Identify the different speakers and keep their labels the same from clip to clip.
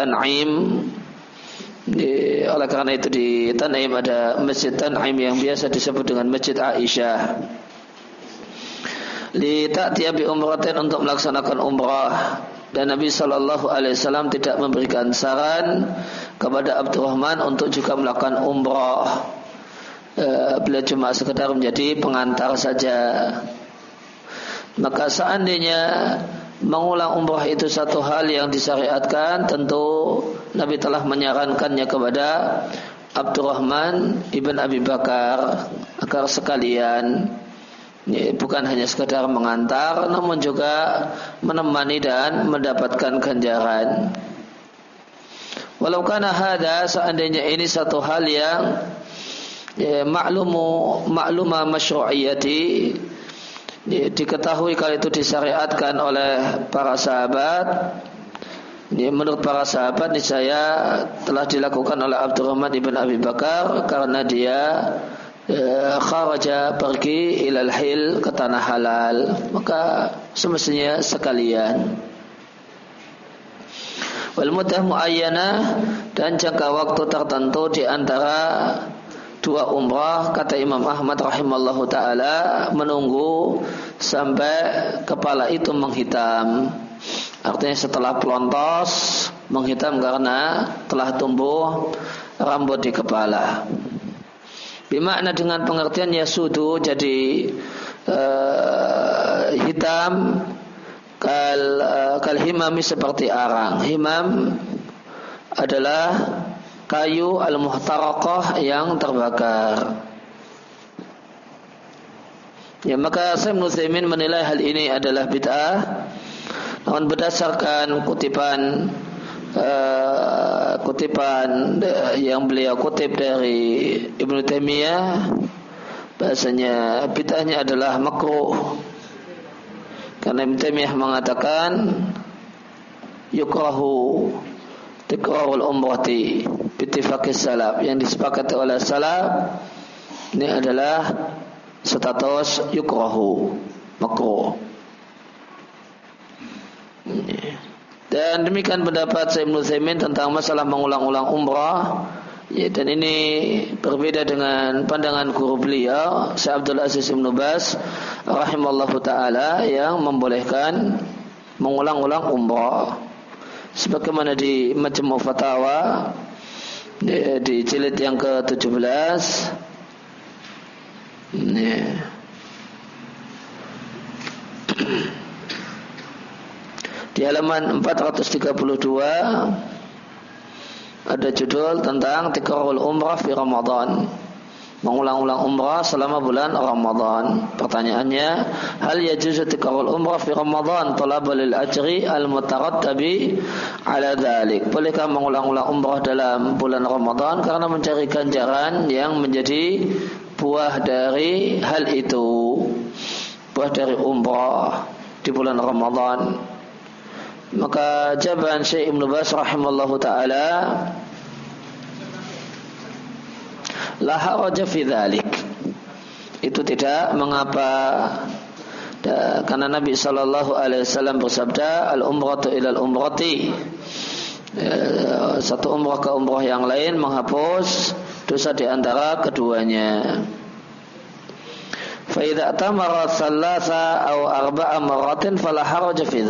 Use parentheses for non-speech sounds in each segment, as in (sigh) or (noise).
Speaker 1: Tan'im oleh karena itu di Tan'im ada Masjid Tan'im yang biasa disebut dengan Masjid Aisyah li ta'tiya bi umratin untuk melaksanakan umrah dan Nabi Shallallahu Alaihi Wasallam tidak memberikan saran kepada Abdurrahman untuk juga melakukan umrah. E, beliau cuma sekedar menjadi pengantar saja. Maka seandainya mengulang umrah itu satu hal yang disyariatkan, tentu Nabi telah menyarankannya kepada Abdurrahman ibn Abi Bakar agar sekalian Ya, bukan hanya sekedar mengantar namun juga menemani dan mendapatkan ganjaran. Walau karena ada seandainya ini satu hal yang ya, maklumu makluma masyru'iyati ya, diketahui kalau itu disyariatkan oleh para sahabat. Menurut para sahabat saya telah dilakukan oleh Abdurrahman ibn Abi Bakar karena dia Ya, kharaja pergi ilal hil ke tanah halal. Maka semestinya sekalian. Wal mudah muayyana dan jangka waktu tertentu di antara dua umrah kata Imam Ahmad rahimallahu taala menunggu sampai kepala itu menghitam artinya setelah pelontos menghitam karena telah tumbuh rambut di kepala Bimakna dengan pengertian ya sudu jadi uh, hitam kal uh, kal himami seperti arang. Himam adalah kayu al-muhtaraqah yang terbakar. Ya maka saya Nuzaimin menilai hal ini adalah bid'ah. Namun berdasarkan kutipan uh, kutipan yang beliau kutip dari Ibnu Taimiyah bahasanya bid'ahnya adalah makruh karena Ibnu Taimiyah mengatakan yukrahu tikrarul umrati bitifakis salaf yang disepakati oleh salaf ini adalah status yukrahu makruh dan demikian pendapat Syekh Ibnu tentang masalah mengulang-ulang umrah. Ya, dan ini berbeda dengan pandangan guru beliau Syekh Abdul Aziz Ibnu Bas rahimallahu taala yang membolehkan mengulang-ulang umrah. Sebagaimana di Majmu' Fatawa di, di jilid yang ke-17 ya. (clears throat) Di halaman 432 ada judul tentang tikrarul umrah fi Ramadan. Mengulang-ulang umrah selama bulan Ramadan. Pertanyaannya, hal yajuzu tikrarul umrah fi Ramadan talaba lil ajri al mutarattabi ala dhalik? Bolehkah mengulang-ulang umrah dalam bulan Ramadan karena mencari ganjaran yang menjadi buah dari hal itu? Buah dari umrah di bulan Ramadan. Maka jawaban Syekh Ibn Bas rahimallahu taala la haraja fi dhalik. Itu tidak mengapa karena Nabi sallallahu alaihi wasallam bersabda al umratu ilal umrati ya, satu umrah ke umrah yang lain menghapus dosa di antara keduanya. Fa idza tamara thalatha aw arba'a maratin fala haraja fi.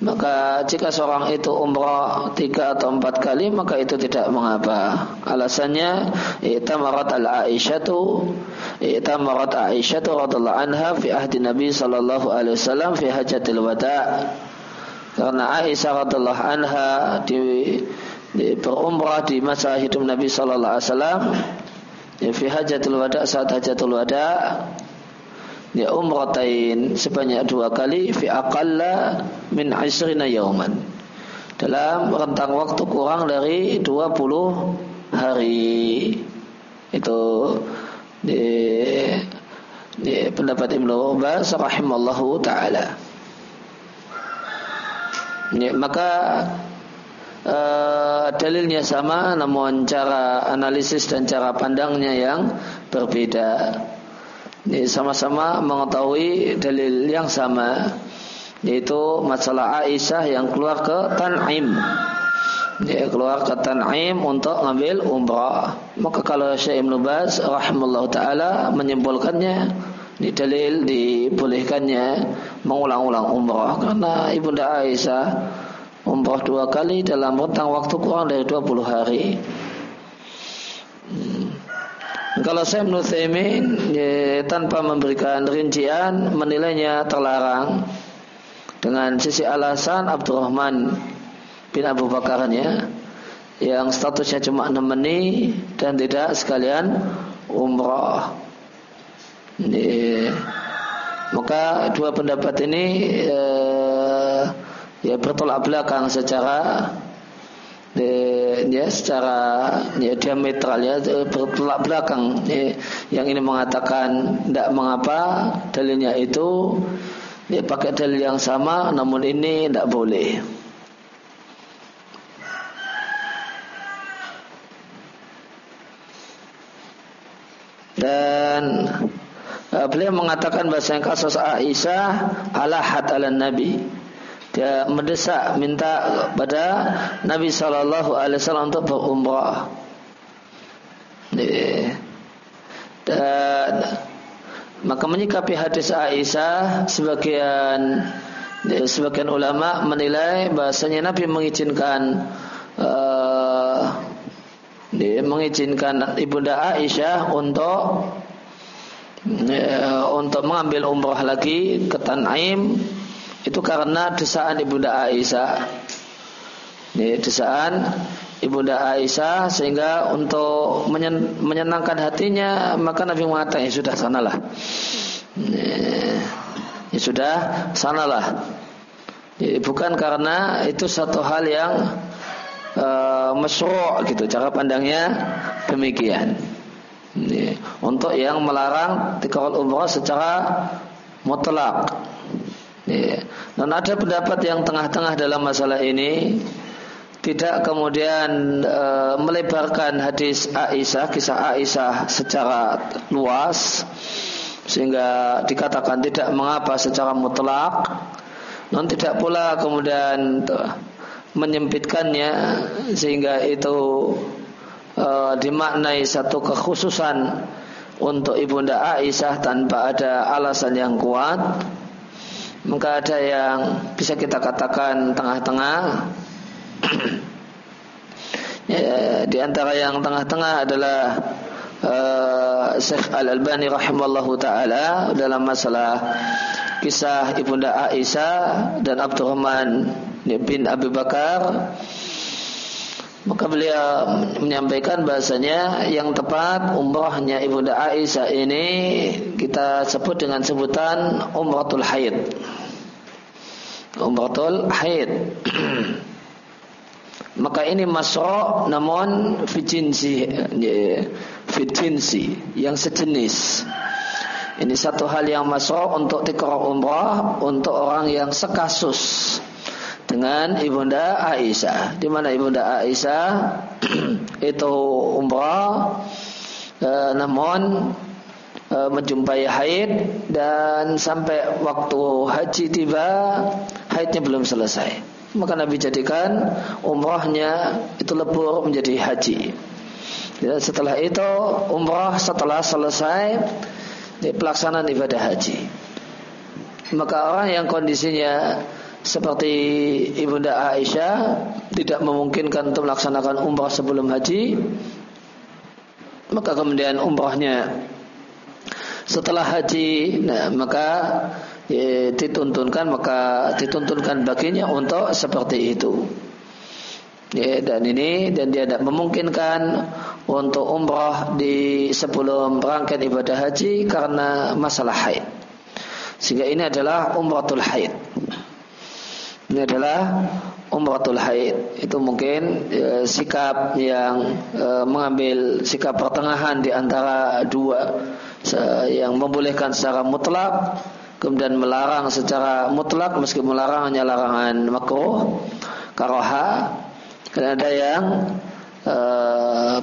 Speaker 1: Maka jika seorang itu umrah tiga atau empat kali maka itu tidak mengapa. Alasannya itamarat al Aisyatu itamarat Aisyatu radhiallahu anha fi ahdi Nabi sallallahu alaihi wasallam fi hajatil wada. Karena Aisyah radhiallahu anha di, di berumrah di masa hidup Nabi sallallahu alaihi wasallam fi hajatul wada saat hajatul wada ya umratain sebanyak dua kali fi aqalla min asrina yauman. Dalam rentang waktu kurang dari 20 hari. Itu di, di pendapat Ibnu Abbas rahimallahu taala. Ya, maka uh, dalilnya sama namun cara analisis dan cara pandangnya yang berbeda sama-sama mengetahui dalil yang sama. yaitu masalah Aisyah yang keluar ke Tan'im dia keluar ke Tan'im untuk ngambil umrah maka kalau Syekh Ibn Baz rahimahullah ta'ala menyimpulkannya di dalil dibolehkannya mengulang-ulang umrah karena Ibunda Aisyah umrah dua kali dalam rentang waktu kurang dari 20 hari hmm. Kalau saya menurut ya, tanpa memberikan rincian menilainya terlarang dengan sisi alasan Abdurrahman bin Abu Bakar ya yang statusnya cuma nemeni dan tidak sekalian umrah. Ini, maka dua pendapat ini eh, ya bertolak belakang secara ya secara ya diametral ya bertolak belakang ya, yang ini mengatakan tidak mengapa dalilnya itu dia pakai dalil yang sama namun ini tidak boleh. Dan uh, beliau mengatakan bahasa kasus Aisyah alahat ala Nabi. Dia mendesak minta pada Nabi Shallallahu Alaihi Wasallam untuk berumrah. Dan maka menyikapi hadis Aisyah sebagian sebagian ulama menilai bahasanya Nabi mengizinkan uh, mengizinkan ibunda Aisyah untuk uh, untuk mengambil umrah lagi ke Tan'im itu karena desaan ibunda Aisyah. Ini desaan ibunda Aisyah sehingga untuk menyenangkan hatinya maka Nabi mengatakan ya sudah sanalah. Ya sudah sanalah. Ya, bukan karena itu satu hal yang uh, mesro gitu cara pandangnya demikian. Ya, untuk yang melarang tikar umrah secara mutlak ya. dan ada pendapat yang tengah-tengah dalam masalah ini. Tidak kemudian e, melebarkan hadis Aisyah, kisah Aisyah secara luas sehingga dikatakan tidak mengapa secara mutlak. Non tidak pula kemudian menyempitkannya sehingga itu e, dimaknai satu kekhususan untuk ibunda Aisyah tanpa ada alasan yang kuat maka ada yang bisa kita katakan tengah-tengah. (clears throat) Ya, di antara yang tengah-tengah adalah uh, Syekh Al Albani rahimallahu taala dalam masalah kisah ibunda Aisyah dan Abdurrahman bin Abu Bakar maka beliau menyampaikan bahasanya yang tepat umrahnya ibunda Aisyah ini kita sebut dengan sebutan umratul haid. Umratul haid. (clears throat) Maka ini masro namun fijinsi ya, fijinsi yang sejenis. Ini satu hal yang masro untuk tikar umrah untuk orang yang sekasus dengan ibunda Aisyah di mana ibunda Aisyah (clears throat) itu umrah eh, namun eh, menjumpai haid dan sampai waktu haji tiba haidnya belum selesai maka Nabi jadikan umrahnya itu lebur menjadi haji. Ya, setelah itu umrah setelah selesai pelaksanaan ibadah haji. Maka orang yang kondisinya seperti ibunda Aisyah tidak memungkinkan untuk melaksanakan umrah sebelum haji, maka kemudian umrahnya setelah haji, nah maka ya, dituntunkan maka dituntunkan baginya untuk seperti itu. Ya, dan ini dan dia tidak memungkinkan untuk umrah di sebelum berangkat ibadah haji karena masalah haid. Sehingga ini adalah umratul haid. Ini adalah umratul haid. Itu mungkin ya, sikap yang e, mengambil sikap pertengahan di antara dua yang membolehkan secara mutlak kemudian melarang secara mutlak meski melarang hanya larangan makruh karoha dan ada yang e,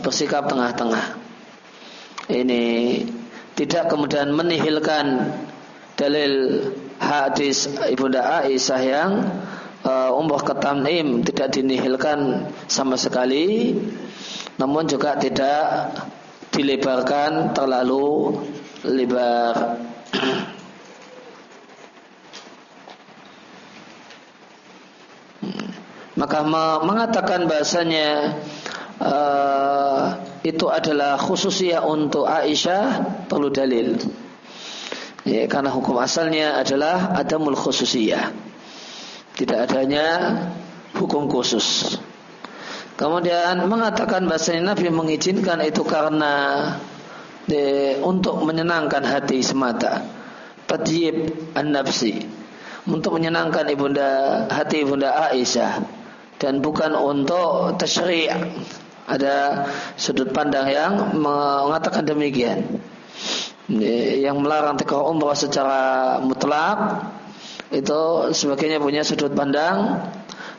Speaker 1: bersikap tengah-tengah ini tidak kemudian menihilkan dalil hadis ibunda Aisyah yang uh, umroh ke Tanim tidak dinihilkan sama sekali namun juga tidak dilebarkan terlalu lebar. Maka mengatakan bahasanya uh, itu adalah khususnya untuk Aisyah perlu dalil. Ya, karena hukum asalnya adalah adamul khususiyah tidak adanya hukum khusus. Kemudian mengatakan bahasanya Nabi mengizinkan itu karena de, untuk menyenangkan hati semata. Tadyib an-nafsi. Untuk menyenangkan ibunda hati ibunda Aisyah. Dan bukan untuk tasyri' ada sudut pandang yang mengatakan demikian. Yang melarang tikar umrah secara mutlak itu sebagainya punya sudut pandang.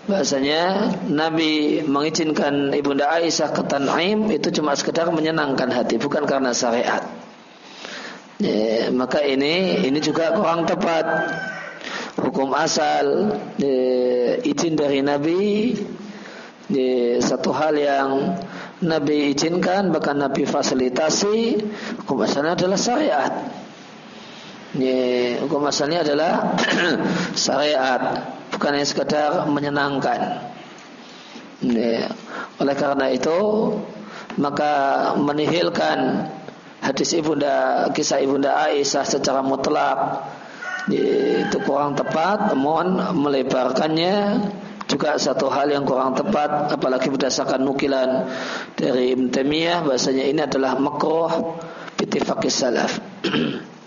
Speaker 1: Bahasanya Nabi mengizinkan ibunda Aisyah ke Tan'im itu cuma sekedar menyenangkan hati bukan karena syariat. Ya, maka ini ini juga kurang tepat. Hukum asal e, izin dari Nabi e, satu hal yang Nabi izinkan bahkan Nabi fasilitasi hukum asalnya adalah syariat e, hukum asalnya adalah (clears throat) syariat bukan hanya sekedar menyenangkan. E, oleh karena itu maka menihilkan hadis ibunda kisah ibunda Aisyah secara mutlak itu kurang tepat mohon melebarkannya juga satu hal yang kurang tepat apalagi berdasarkan nukilan dari Ibn Taimiyah bahasanya ini adalah makruh bittifaqis salaf (clears throat)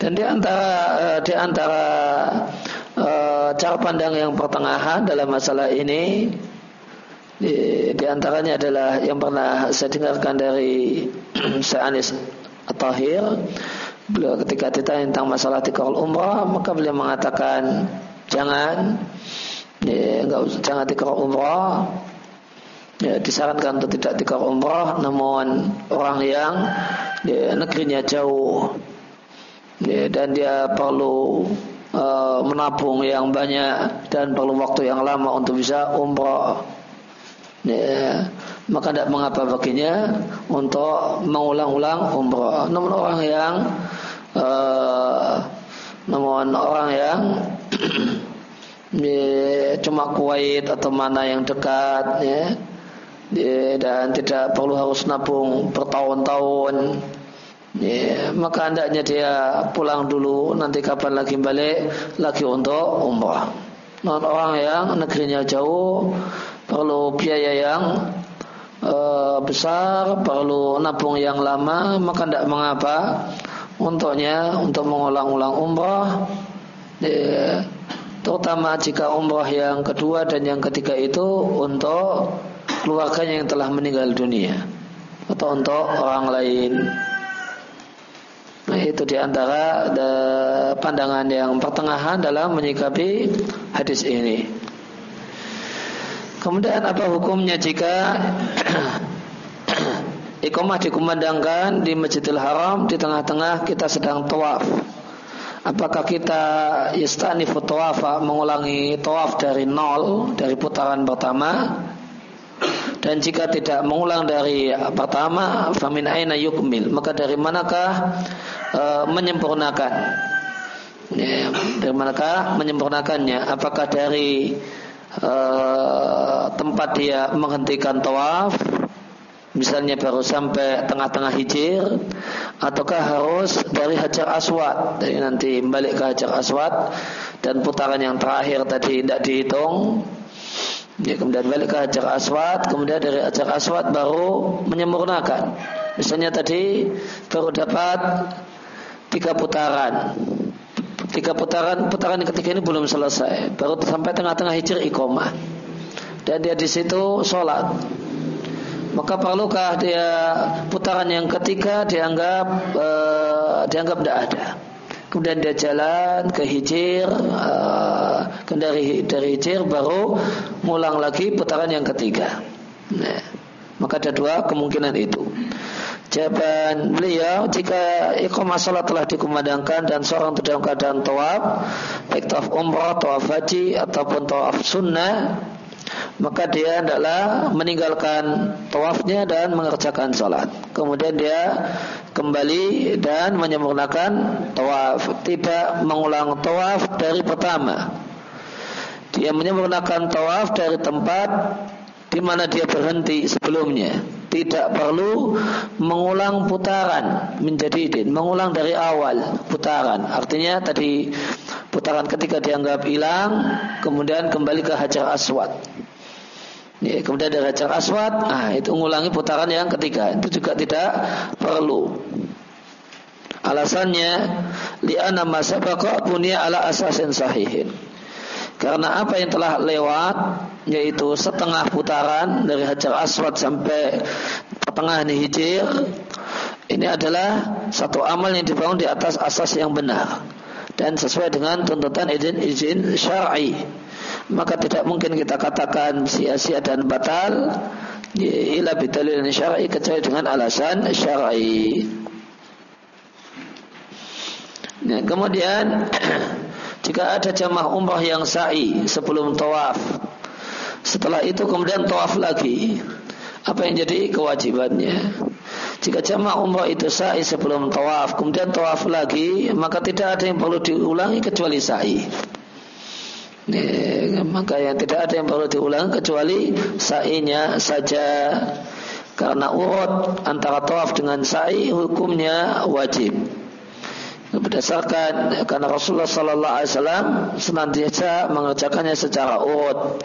Speaker 1: dan di antara eh, di antara uh, cara pandang yang pertengahan dalam masalah ini di, di antaranya adalah yang pernah saya dengarkan dari (clears throat) Sa'anis At-Tahir. Beliau ketika ditanya tentang masalah tikar umrah maka beliau mengatakan jangan ya, enggak usah jangan tikar umrah. Ya, disarankan untuk tidak tikar umrah namun orang yang ya, negerinya jauh ya, dan dia perlu uh, menabung yang banyak dan perlu waktu yang lama untuk bisa umrah ya, maka tidak mengapa baginya untuk mengulang-ulang umrah. Namun orang yang uh, namun orang yang (clears throat) ya, cuma Kuwait atau mana yang dekat ya, ya dan tidak perlu harus nabung bertahun-tahun ya, maka hendaknya dia pulang dulu nanti kapan lagi balik lagi untuk umrah. Non orang yang negerinya jauh perlu biaya yang e, besar, perlu nabung yang lama, maka tidak mengapa untuknya untuk mengulang-ulang umrah. Ya, terutama jika umrah yang kedua dan yang ketiga itu untuk keluarganya yang telah meninggal dunia atau untuk orang lain. Nah, itu di antara pandangan yang pertengahan dalam menyikapi hadis ini. Kemudian apa hukumnya jika (clears throat) ikomah dikumandangkan di Masjidil Haram di tengah-tengah kita sedang tawaf? Apakah kita istanifu tawafa mengulangi tawaf dari nol dari putaran pertama? Dan jika tidak mengulang dari pertama, famin aina yukmil, maka dari manakah e, menyempurnakan? Ya, dari manakah menyempurnakannya? Apakah dari uh, tempat dia menghentikan tawaf misalnya baru sampai tengah-tengah hijir ataukah harus dari Hajar Aswad dari nanti balik ke Hajar Aswad dan putaran yang terakhir tadi tidak dihitung ya, kemudian balik ke Hajar Aswad kemudian dari Hajar Aswad baru menyempurnakan misalnya tadi baru dapat tiga putaran Tiga putaran, putaran ketiga ini belum selesai. Baru sampai tengah-tengah hijir ikomah. Dan dia di situ sholat. Maka perlukah dia putaran yang ketiga dianggap uh, dianggap tidak ada. Kemudian dia jalan ke hijir, uh, dari dari hijir baru ngulang lagi putaran yang ketiga. Nah, Maka ada dua kemungkinan itu. Jawaban beliau jika iqamah salat telah dikumandangkan dan seorang dalam keadaan tawaf baik tawaf umrah, tawaf haji ataupun tawaf sunnah maka dia adalah meninggalkan tawafnya dan mengerjakan salat. Kemudian dia kembali dan menyempurnakan tawaf, tidak mengulang tawaf dari pertama. Dia menyempurnakan tawaf dari tempat di mana dia berhenti sebelumnya tidak perlu mengulang putaran menjadi din, mengulang dari awal putaran. Artinya tadi putaran ketika dianggap hilang, kemudian kembali ke Hajar Aswad. Ya, kemudian dari Hajar Aswad, ah itu mengulangi putaran yang ketiga. Itu juga tidak perlu. Alasannya li'anna ma sabaqa bunya ala asasin sahihin. Karena apa yang telah lewat yaitu setengah putaran dari Hajar Aswad sampai pertengahan hijir ini adalah satu amal yang dibangun di atas asas yang benar dan sesuai dengan tuntutan izin-izin syar'i. Maka tidak mungkin kita katakan sia-sia dan batal ila bidalil syar'i kecuali dengan alasan syar'i. Nah, kemudian (clears throat) jika ada jamaah umrah yang sa'i sebelum tawaf setelah itu kemudian tawaf lagi. Apa yang jadi kewajibannya? Jika jamaah umrah itu sa'i sebelum tawaf, kemudian tawaf lagi, maka tidak ada yang perlu diulangi kecuali sa'i. Maka yang tidak ada yang perlu diulangi kecuali sa'inya saja. Karena urut antara tawaf dengan sa'i hukumnya wajib berdasarkan karena Rasulullah Sallallahu Alaihi Wasallam senantiasa mengerjakannya secara urut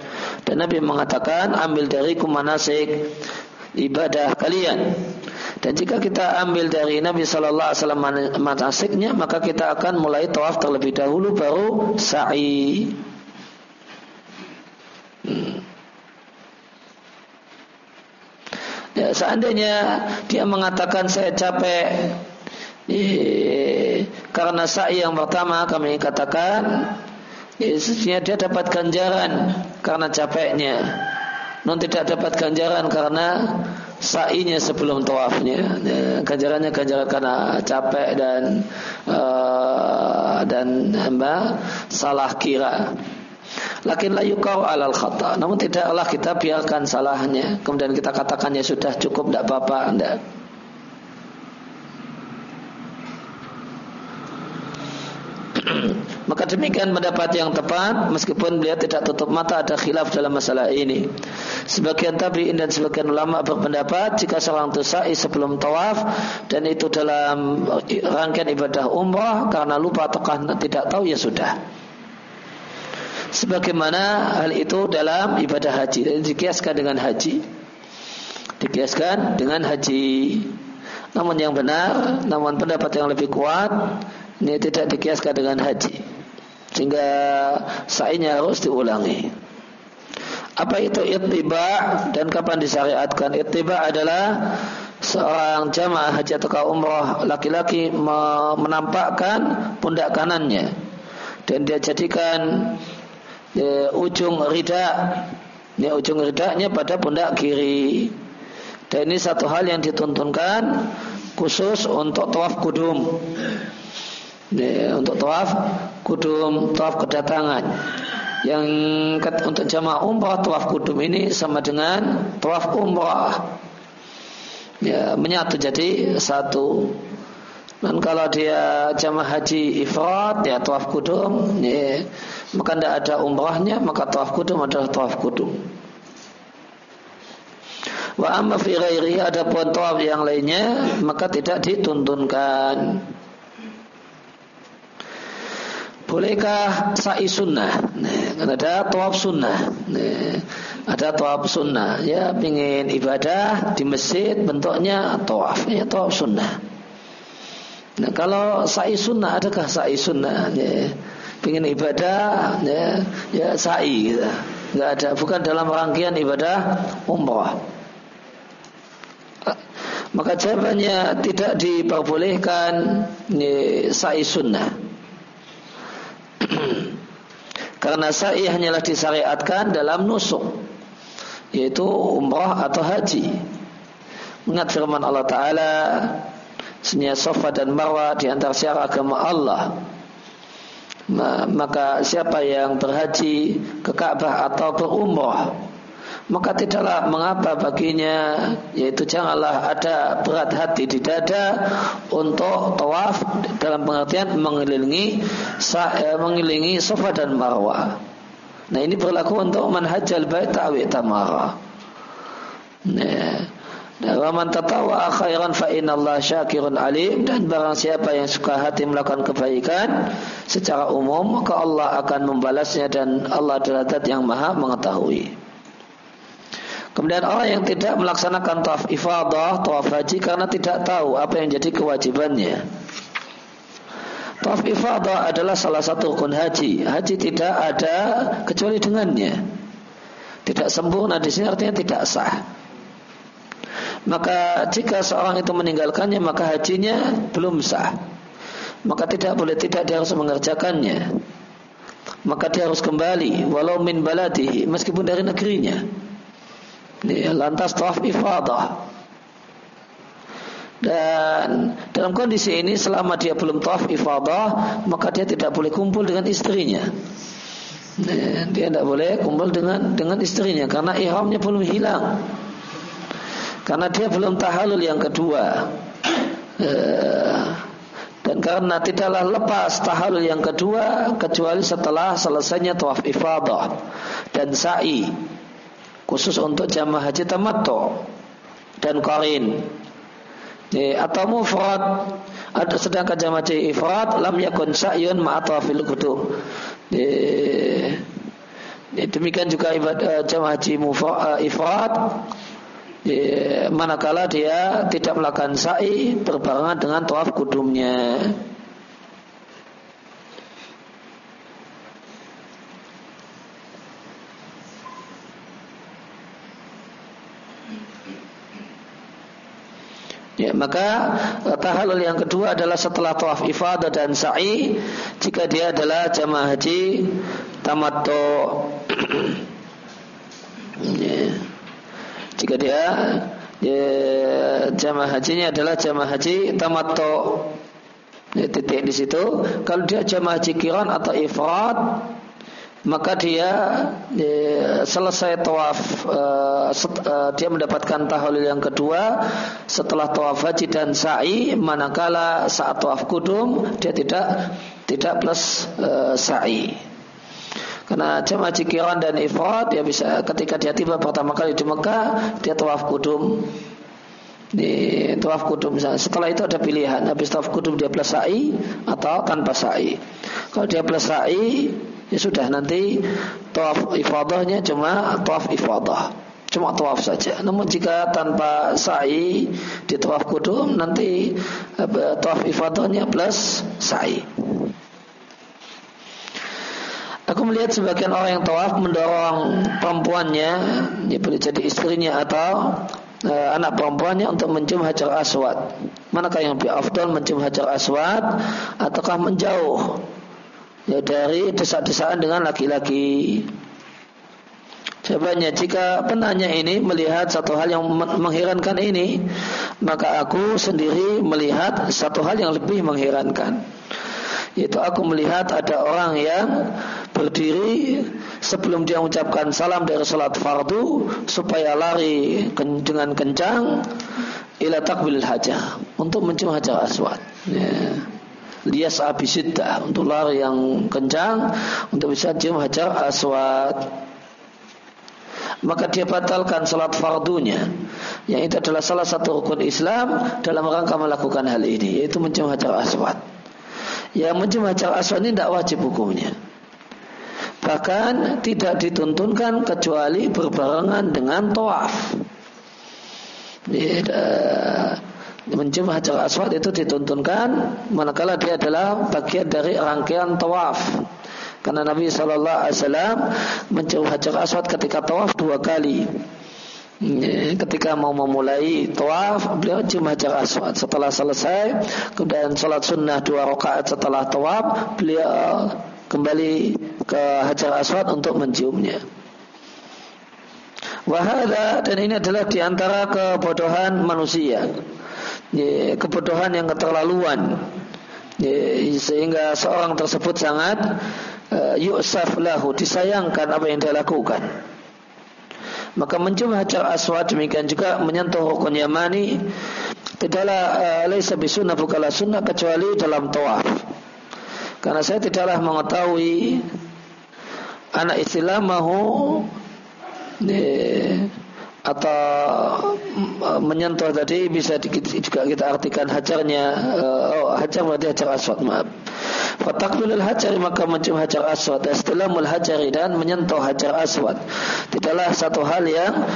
Speaker 1: dan Nabi mengatakan ambil dari manasik ibadah kalian dan jika kita ambil dari Nabi Sallallahu Alaihi Wasallam manasiknya maka kita akan mulai tawaf terlebih dahulu baru sa'i. Hmm. Ya, seandainya dia mengatakan saya capek karena sa'i yang pertama kami katakan Sesungguhnya dia dapat ganjaran karena capeknya. Non tidak dapat ganjaran karena sa'inya sebelum tawafnya. Ya, Ganjarannya ganjaran karena capek dan uh, dan hamba salah kira Lakin la yukau alal khata Namun tidaklah kita biarkan salahnya Kemudian kita katakannya sudah cukup tidak apa-apa tidak (clears throat) Maka demikian pendapat yang tepat meskipun beliau tidak tutup mata ada khilaf dalam masalah ini. Sebagian tabi'in dan sebagian ulama berpendapat jika seorang itu sa'i sebelum tawaf dan itu dalam rangkaian ibadah umrah karena lupa atau tidak tahu ya sudah. Sebagaimana hal itu dalam ibadah haji. Dan dikiaskan dengan haji. Dikiaskan dengan haji. Namun yang benar, namun pendapat yang lebih kuat ini tidak dikiaskan dengan haji. Sehingga sa'inya harus diulangi. Apa itu ittiba dan kapan disyariatkan? Ittiba adalah seorang jamaah haji atau umrah laki-laki menampakkan pundak kanannya. Dan dia jadikan ya, ujung rida. Ya, ujung ridaknya pada pundak kiri. Dan ini satu hal yang dituntunkan khusus untuk tawaf kudum. Untuk tawaf kudum tawaf kedatangan. Yang untuk jamaah umrah tawaf kudum ini sama dengan tawaf umrah. Ya menyatu jadi satu. Dan kalau dia jamaah haji ifrat ya tawaf kudum ya, maka tidak ada umrahnya maka tawaf kudum adalah tawaf kudum wa amma fi ghairi ada pun tawaf yang lainnya maka tidak dituntunkan Bolehkah sa'i sunnah? Nah, ada tawaf sunnah. Nah, ada tawaf sunnah. Ya, ingin ibadah di masjid bentuknya tawaf. Ya, tawaf sunnah. Nah, kalau sa'i sunnah, adakah sa'i sunnah? Ya, ingin ibadah, ya, ya sa'i. Gitu. Nggak ada, bukan dalam rangkaian ibadah umrah. Maka jawabannya tidak diperbolehkan ya, sa'i sunnah. (clears throat) Karena sa'i hanyalah disyariatkan dalam nusuk yaitu umrah atau haji. Ingat firman Allah Ta'ala Senyap sofa dan marwah di antara syiar agama Allah Maka siapa yang berhaji ke Ka'bah atau berumrah maka tidaklah mengapa baginya yaitu janganlah ada berat hati di dada untuk tawaf dalam pengertian mengelilingi eh, mengelilingi sofa dan marwah. Nah ini berlaku untuk manhajal bait ta'wi tamara. Nah, wa man tatawa fa Allah syakirun alim dan barang siapa yang suka hati melakukan kebaikan secara umum maka Allah akan membalasnya dan Allah adalah zat yang maha mengetahui. Kemudian orang yang tidak melaksanakan tawaf ifadah, tawaf haji karena tidak tahu apa yang jadi kewajibannya. Tawaf ifadah adalah salah satu rukun haji. Haji tidak ada kecuali dengannya. Tidak sempurna di sini artinya tidak sah. Maka jika seorang itu meninggalkannya maka hajinya belum sah. Maka tidak boleh tidak dia harus mengerjakannya. Maka dia harus kembali walau min baladihi meskipun dari negerinya lantas tawaf ifadah dan dalam kondisi ini selama dia belum tawaf ifadah maka dia tidak boleh kumpul dengan istrinya dia tidak boleh kumpul dengan dengan istrinya karena ihramnya belum hilang karena dia belum tahalul yang kedua. Eh, dan karena tidaklah lepas tahalul yang kedua kecuali setelah selesainya tawaf ifadah dan sa'i khusus untuk jamaah haji tamattu dan qarin. Atau mufrad ada sedangkan jamaah haji ifrad lam yakun sa'yun ma'atawafil qudum demikian juga ibadah jamaah haji eh, ifrad manakala dia tidak melakukan sa'i berbarengan dengan tawaf kudumnya Ya, maka eh, tahallul yang kedua adalah setelah tawaf ifadah dan sa'i jika dia adalah jamaah haji tamattu. ya. Jika dia ya, jamaah hajinya adalah jamaah haji tamattu. Ya, titik di situ. Kalau dia jamaah haji kiran atau ifrad maka dia, dia selesai tawaf uh, set, uh, dia mendapatkan tahlil yang kedua setelah tawaf haji dan sa'i manakala saat tawaf kudum dia tidak tidak plus uh, sa'i karena jamaah cikiran dan ifrat dia bisa ketika dia tiba pertama kali di Mekah dia tawaf kudum. Di tawaf kudum. Setelah itu ada pilihan. Habis tawaf kudum dia plus sa'i atau tanpa sa'i. Kalau dia plus sa'i ya sudah nanti tawaf ifadahnya cuma tawaf ifadah cuma tawaf saja. Namun jika tanpa sa'i di tawaf kudum nanti tawaf ifadahnya plus sa'i Aku melihat sebagian orang yang tawaf mendorong perempuannya, dia boleh jadi istrinya atau uh, anak perempuannya untuk mencium hajar aswad. Manakah yang lebih afdal mencium hajar aswad ataukah menjauh ya, dari desak-desakan dengan laki-laki. Jawabannya jika penanya ini melihat satu hal yang mengherankan ini, maka aku sendiri melihat satu hal yang lebih mengherankan. Yaitu aku melihat ada orang yang berdiri sebelum dia mengucapkan salam dari salat fardu supaya lari dengan kencang ila takbil hajah untuk mencium hajar aswad. Ya. Lias abisidah untuk lari yang kencang untuk bisa cium hajar aswad. Maka dia batalkan salat fardunya. Yang itu adalah salah satu rukun Islam dalam rangka melakukan hal ini yaitu mencium hajar aswad. Yang mencium hajar aswad ini tidak wajib hukumnya bahkan tidak dituntunkan kecuali berbarengan dengan toaf mencium hajar aswad itu dituntunkan manakala dia adalah bagian dari rangkaian tawaf. Karena Nabi Shallallahu Alaihi Wasallam mencium hajar aswad ketika tawaf dua kali. Ketika mau memulai tawaf beliau cium hajar aswad. Setelah selesai kemudian sholat sunnah dua rakaat setelah tawaf beliau kembali ke hajar aswad untuk menciumnya Wahada dan ini adalah di antara kebodohan manusia. Kebodohan yang keterlaluan. Sehingga seorang tersebut sangat uh, yusaf lahu disayangkan apa yang dia lakukan. Maka mencium hajar aswad demikian juga menyentuh rukun yamani tidaklah uh, laisa bisunnah bukanlah sunnah kecuali dalam tawaf. Karena saya tidaklah mengetahui anak istilah mahu atau mm, menyentuh tadi bisa juga kita artikan hajarnya uh, oh, hajar berarti hajar aswad maaf. Fatakbilul hajar maka mencium hajar aswad. Istilamul hajari dan menyentuh hajar aswad. Tidaklah satu hal yang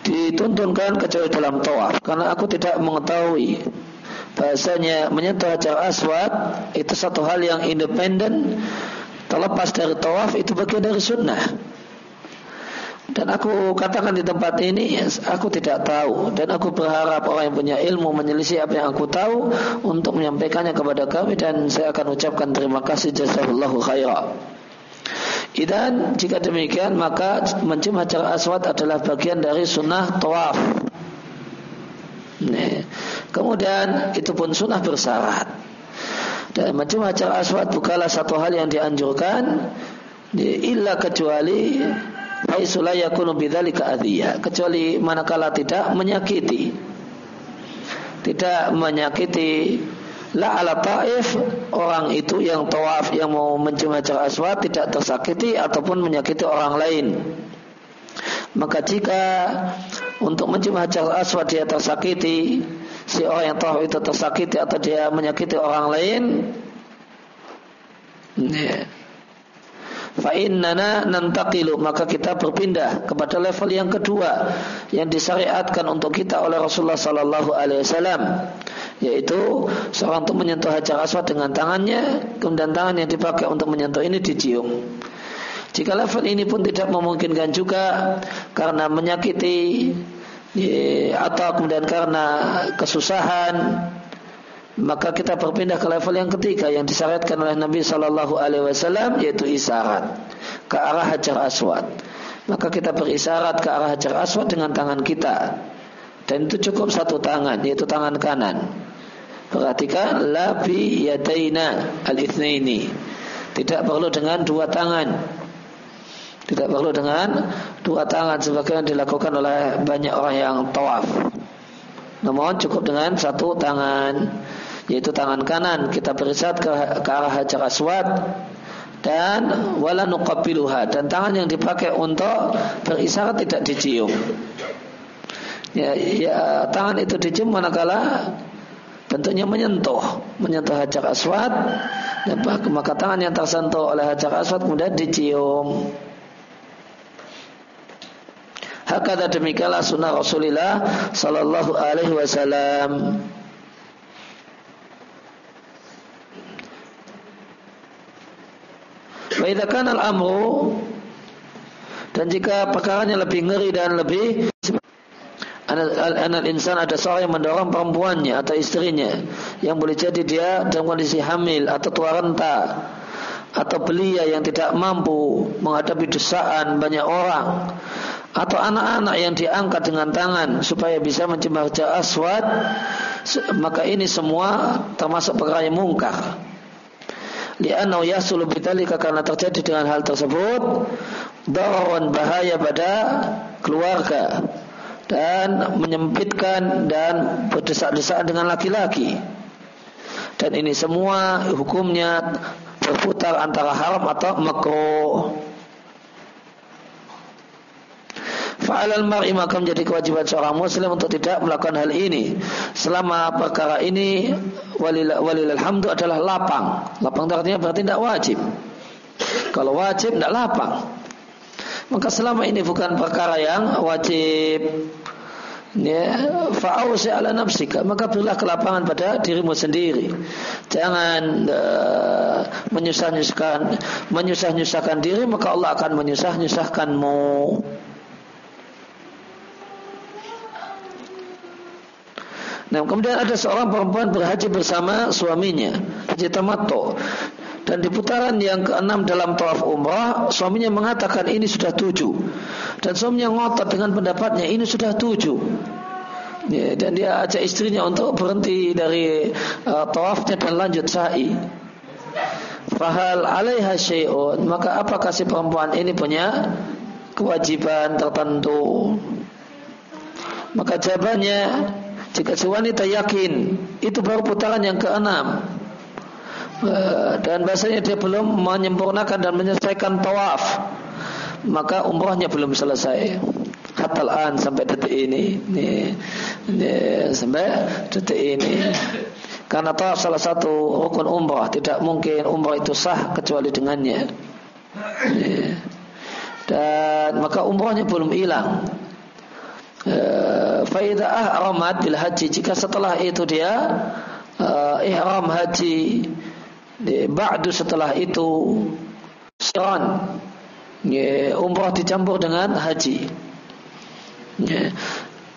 Speaker 1: dituntunkan kecuali dalam tawaf. Karena aku tidak mengetahui Bahasanya menyentuh hajar aswad Itu satu hal yang independen Terlepas dari tawaf itu bagian dari sunnah dan aku katakan di tempat ini aku tidak tahu dan aku berharap orang yang punya ilmu menyelisih apa yang aku tahu untuk menyampaikannya kepada kami dan saya akan ucapkan terima kasih jazakallahu khaira. Dan jika demikian maka mencium hajar aswad adalah bagian dari sunnah tawaf. Nih. Kemudian itu pun sunnah bersyarat. Dan mencium hajar aswad bukanlah satu hal yang dianjurkan illa kecuali adhiya kecuali manakala tidak menyakiti tidak menyakiti la ala taif orang itu yang tawaf yang mau mencium hajar aswad tidak tersakiti ataupun menyakiti orang lain maka jika untuk mencium hajar aswad dia tersakiti si orang yang tawaf itu tersakiti atau dia menyakiti orang lain ya Fa'innana nantakilu maka kita berpindah kepada level yang kedua yang disyariatkan untuk kita oleh Rasulullah Sallallahu Alaihi Wasallam yaitu seorang untuk menyentuh hajar aswad dengan tangannya kemudian tangan yang dipakai untuk menyentuh ini dicium. Jika level ini pun tidak memungkinkan juga karena menyakiti atau kemudian karena kesusahan maka kita berpindah ke level yang ketiga yang disyaratkan oleh Nabi Shallallahu Alaihi Wasallam yaitu isyarat ke arah hajar aswad. Maka kita berisyarat ke arah hajar aswad dengan tangan kita dan itu cukup satu tangan yaitu tangan kanan. Perhatikan labi yadaina al ini tidak perlu dengan dua tangan. Tidak perlu dengan dua tangan sebagaimana dilakukan oleh banyak orang yang tawaf. Namun cukup dengan satu tangan yaitu tangan kanan kita berisyarat ke, ke arah hajar aswad dan wala nuqabbiluha dan tangan yang dipakai untuk berisyarat tidak dicium. Ya, ya tangan itu dicium manakala bentuknya menyentuh, menyentuh hajar aswad maka tangan yang tersentuh oleh hajar aswad kemudian dicium. Hakada demikianlah sunnah Rasulullah sallallahu alaihi wasallam. Wa al-amru dan jika perkaranya lebih ngeri dan lebih anak insan ada seorang yang mendorong perempuannya atau istrinya yang boleh jadi dia dalam kondisi hamil atau tua renta atau belia yang tidak mampu menghadapi desaan banyak orang atau anak-anak yang diangkat dengan tangan supaya bisa mencium aswad maka ini semua termasuk perkara yang mungkar. Li'annahu yasulu bidzalika karena terjadi dengan hal tersebut dararun bahaya pada keluarga dan menyempitkan dan berdesak-desakan dengan laki-laki. Dan ini semua hukumnya berputar antara haram atau makruh Fa'alal mar'i maka menjadi kewajiban seorang muslim untuk tidak melakukan hal ini selama perkara ini walil, walil adalah lapang. Lapang itu artinya berarti tidak wajib. Kalau wajib tidak lapang. Maka selama ini bukan perkara yang wajib ya fa'ausi ala nafsika maka berilah kelapangan pada dirimu sendiri jangan uh, menyusah-nyusahkan menyusah-nyusahkan diri maka Allah akan menyusah-nyusahkanmu Nah, kemudian ada seorang perempuan berhaji bersama suaminya, haji tamattu. Dan di putaran yang keenam dalam tawaf umrah suaminya mengatakan ini sudah tujuh. Dan suaminya ngotot dengan pendapatnya ini sudah tujuh. Ya, dan dia ajak istrinya untuk berhenti dari uh, tawafnya dan lanjut sa'i. Fahal alaiha syai'un maka apakah si perempuan ini punya kewajiban tertentu? Maka jawabannya jika si wanita yakin itu baru putaran yang keenam. Eh, dan bahasanya dia belum menyempurnakan dan menyelesaikan tawaf. Maka umrohnya belum selesai. Katalan sampai detik ini. Ini, sampai detik ini. Karena tawaf salah satu rukun umrah. Tidak mungkin umrah itu sah kecuali dengannya. Dan maka umrahnya belum hilang faidah ahramat bil haji jika setelah itu dia uh, ihram haji ba'du setelah itu ya, umrah dicampur dengan haji. Ya,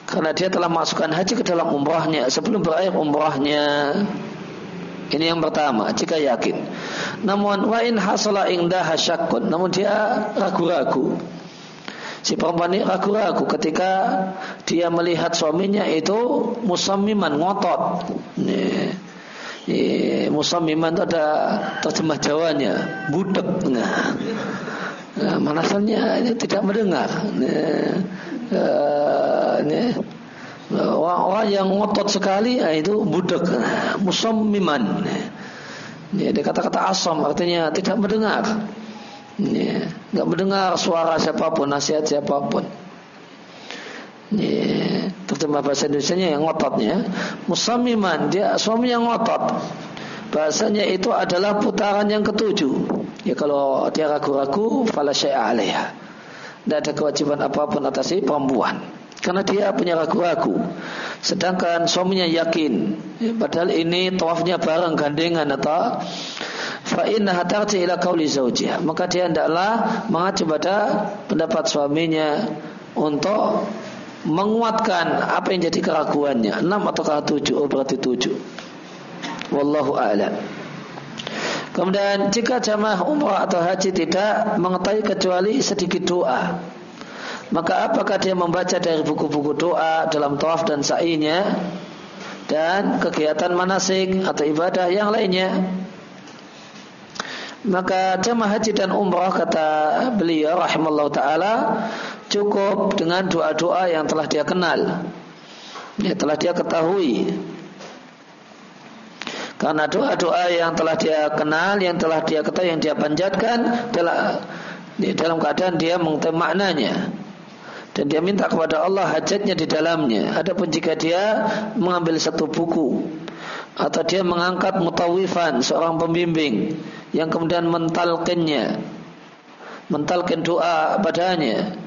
Speaker 1: karena dia telah masukkan haji ke dalam umrahnya sebelum berakhir umrahnya. Ini yang pertama jika yakin. Namun wa in hasala indaha syakkun namun dia ragu-ragu Si perempuan ini ragu-ragu ketika dia melihat suaminya itu musamiman ngotot. Nih, musamiman itu ada terjemah Jawanya, budek. Nah, nah manasalnya ini tidak mendengar. Nih, uh, nih, orang, yang ngotot sekali nah, itu budek, nah, musamiman. Nih, dia kata-kata asam artinya tidak mendengar ya, nggak mendengar suara siapa pun nasihat siapa pun. Ya, terjemah bahasa Indonesia yang ngototnya musamiman dia suami yang ngotot. Bahasanya itu adalah putaran yang ketujuh. Ya kalau dia ragu-ragu fala syai'a tidak ada kewajiban apa pun atas si perempuan. Karena dia punya ragu-ragu. Sedangkan suaminya yakin. Ya, padahal ini tawafnya bareng gandengan atau fa innaha tarji ila maka dia hendaklah mengacu pada pendapat suaminya untuk menguatkan apa yang jadi keraguannya. Enam atau tujuh? Oh berarti tujuh. Wallahu a'lam. Kemudian jika jamaah umrah atau haji tidak mengetahui kecuali sedikit doa maka apakah dia membaca dari buku-buku doa dalam tawaf dan sa'inya? Dan kegiatan manasik atau ibadah yang lainnya maka jamaah haji dan umrah kata beliau rahimallahu taala cukup dengan doa-doa yang telah dia kenal. Ya telah dia ketahui. Karena doa-doa yang telah dia kenal, yang telah dia ketahui, yang dia panjatkan dalam dalam keadaan dia mengetahui maknanya dan dia minta kepada Allah hajatnya di dalamnya. Adapun jika dia mengambil satu buku atau dia mengangkat mutawifan seorang pembimbing yang kemudian mentalkinnya mentalkin doa padanya.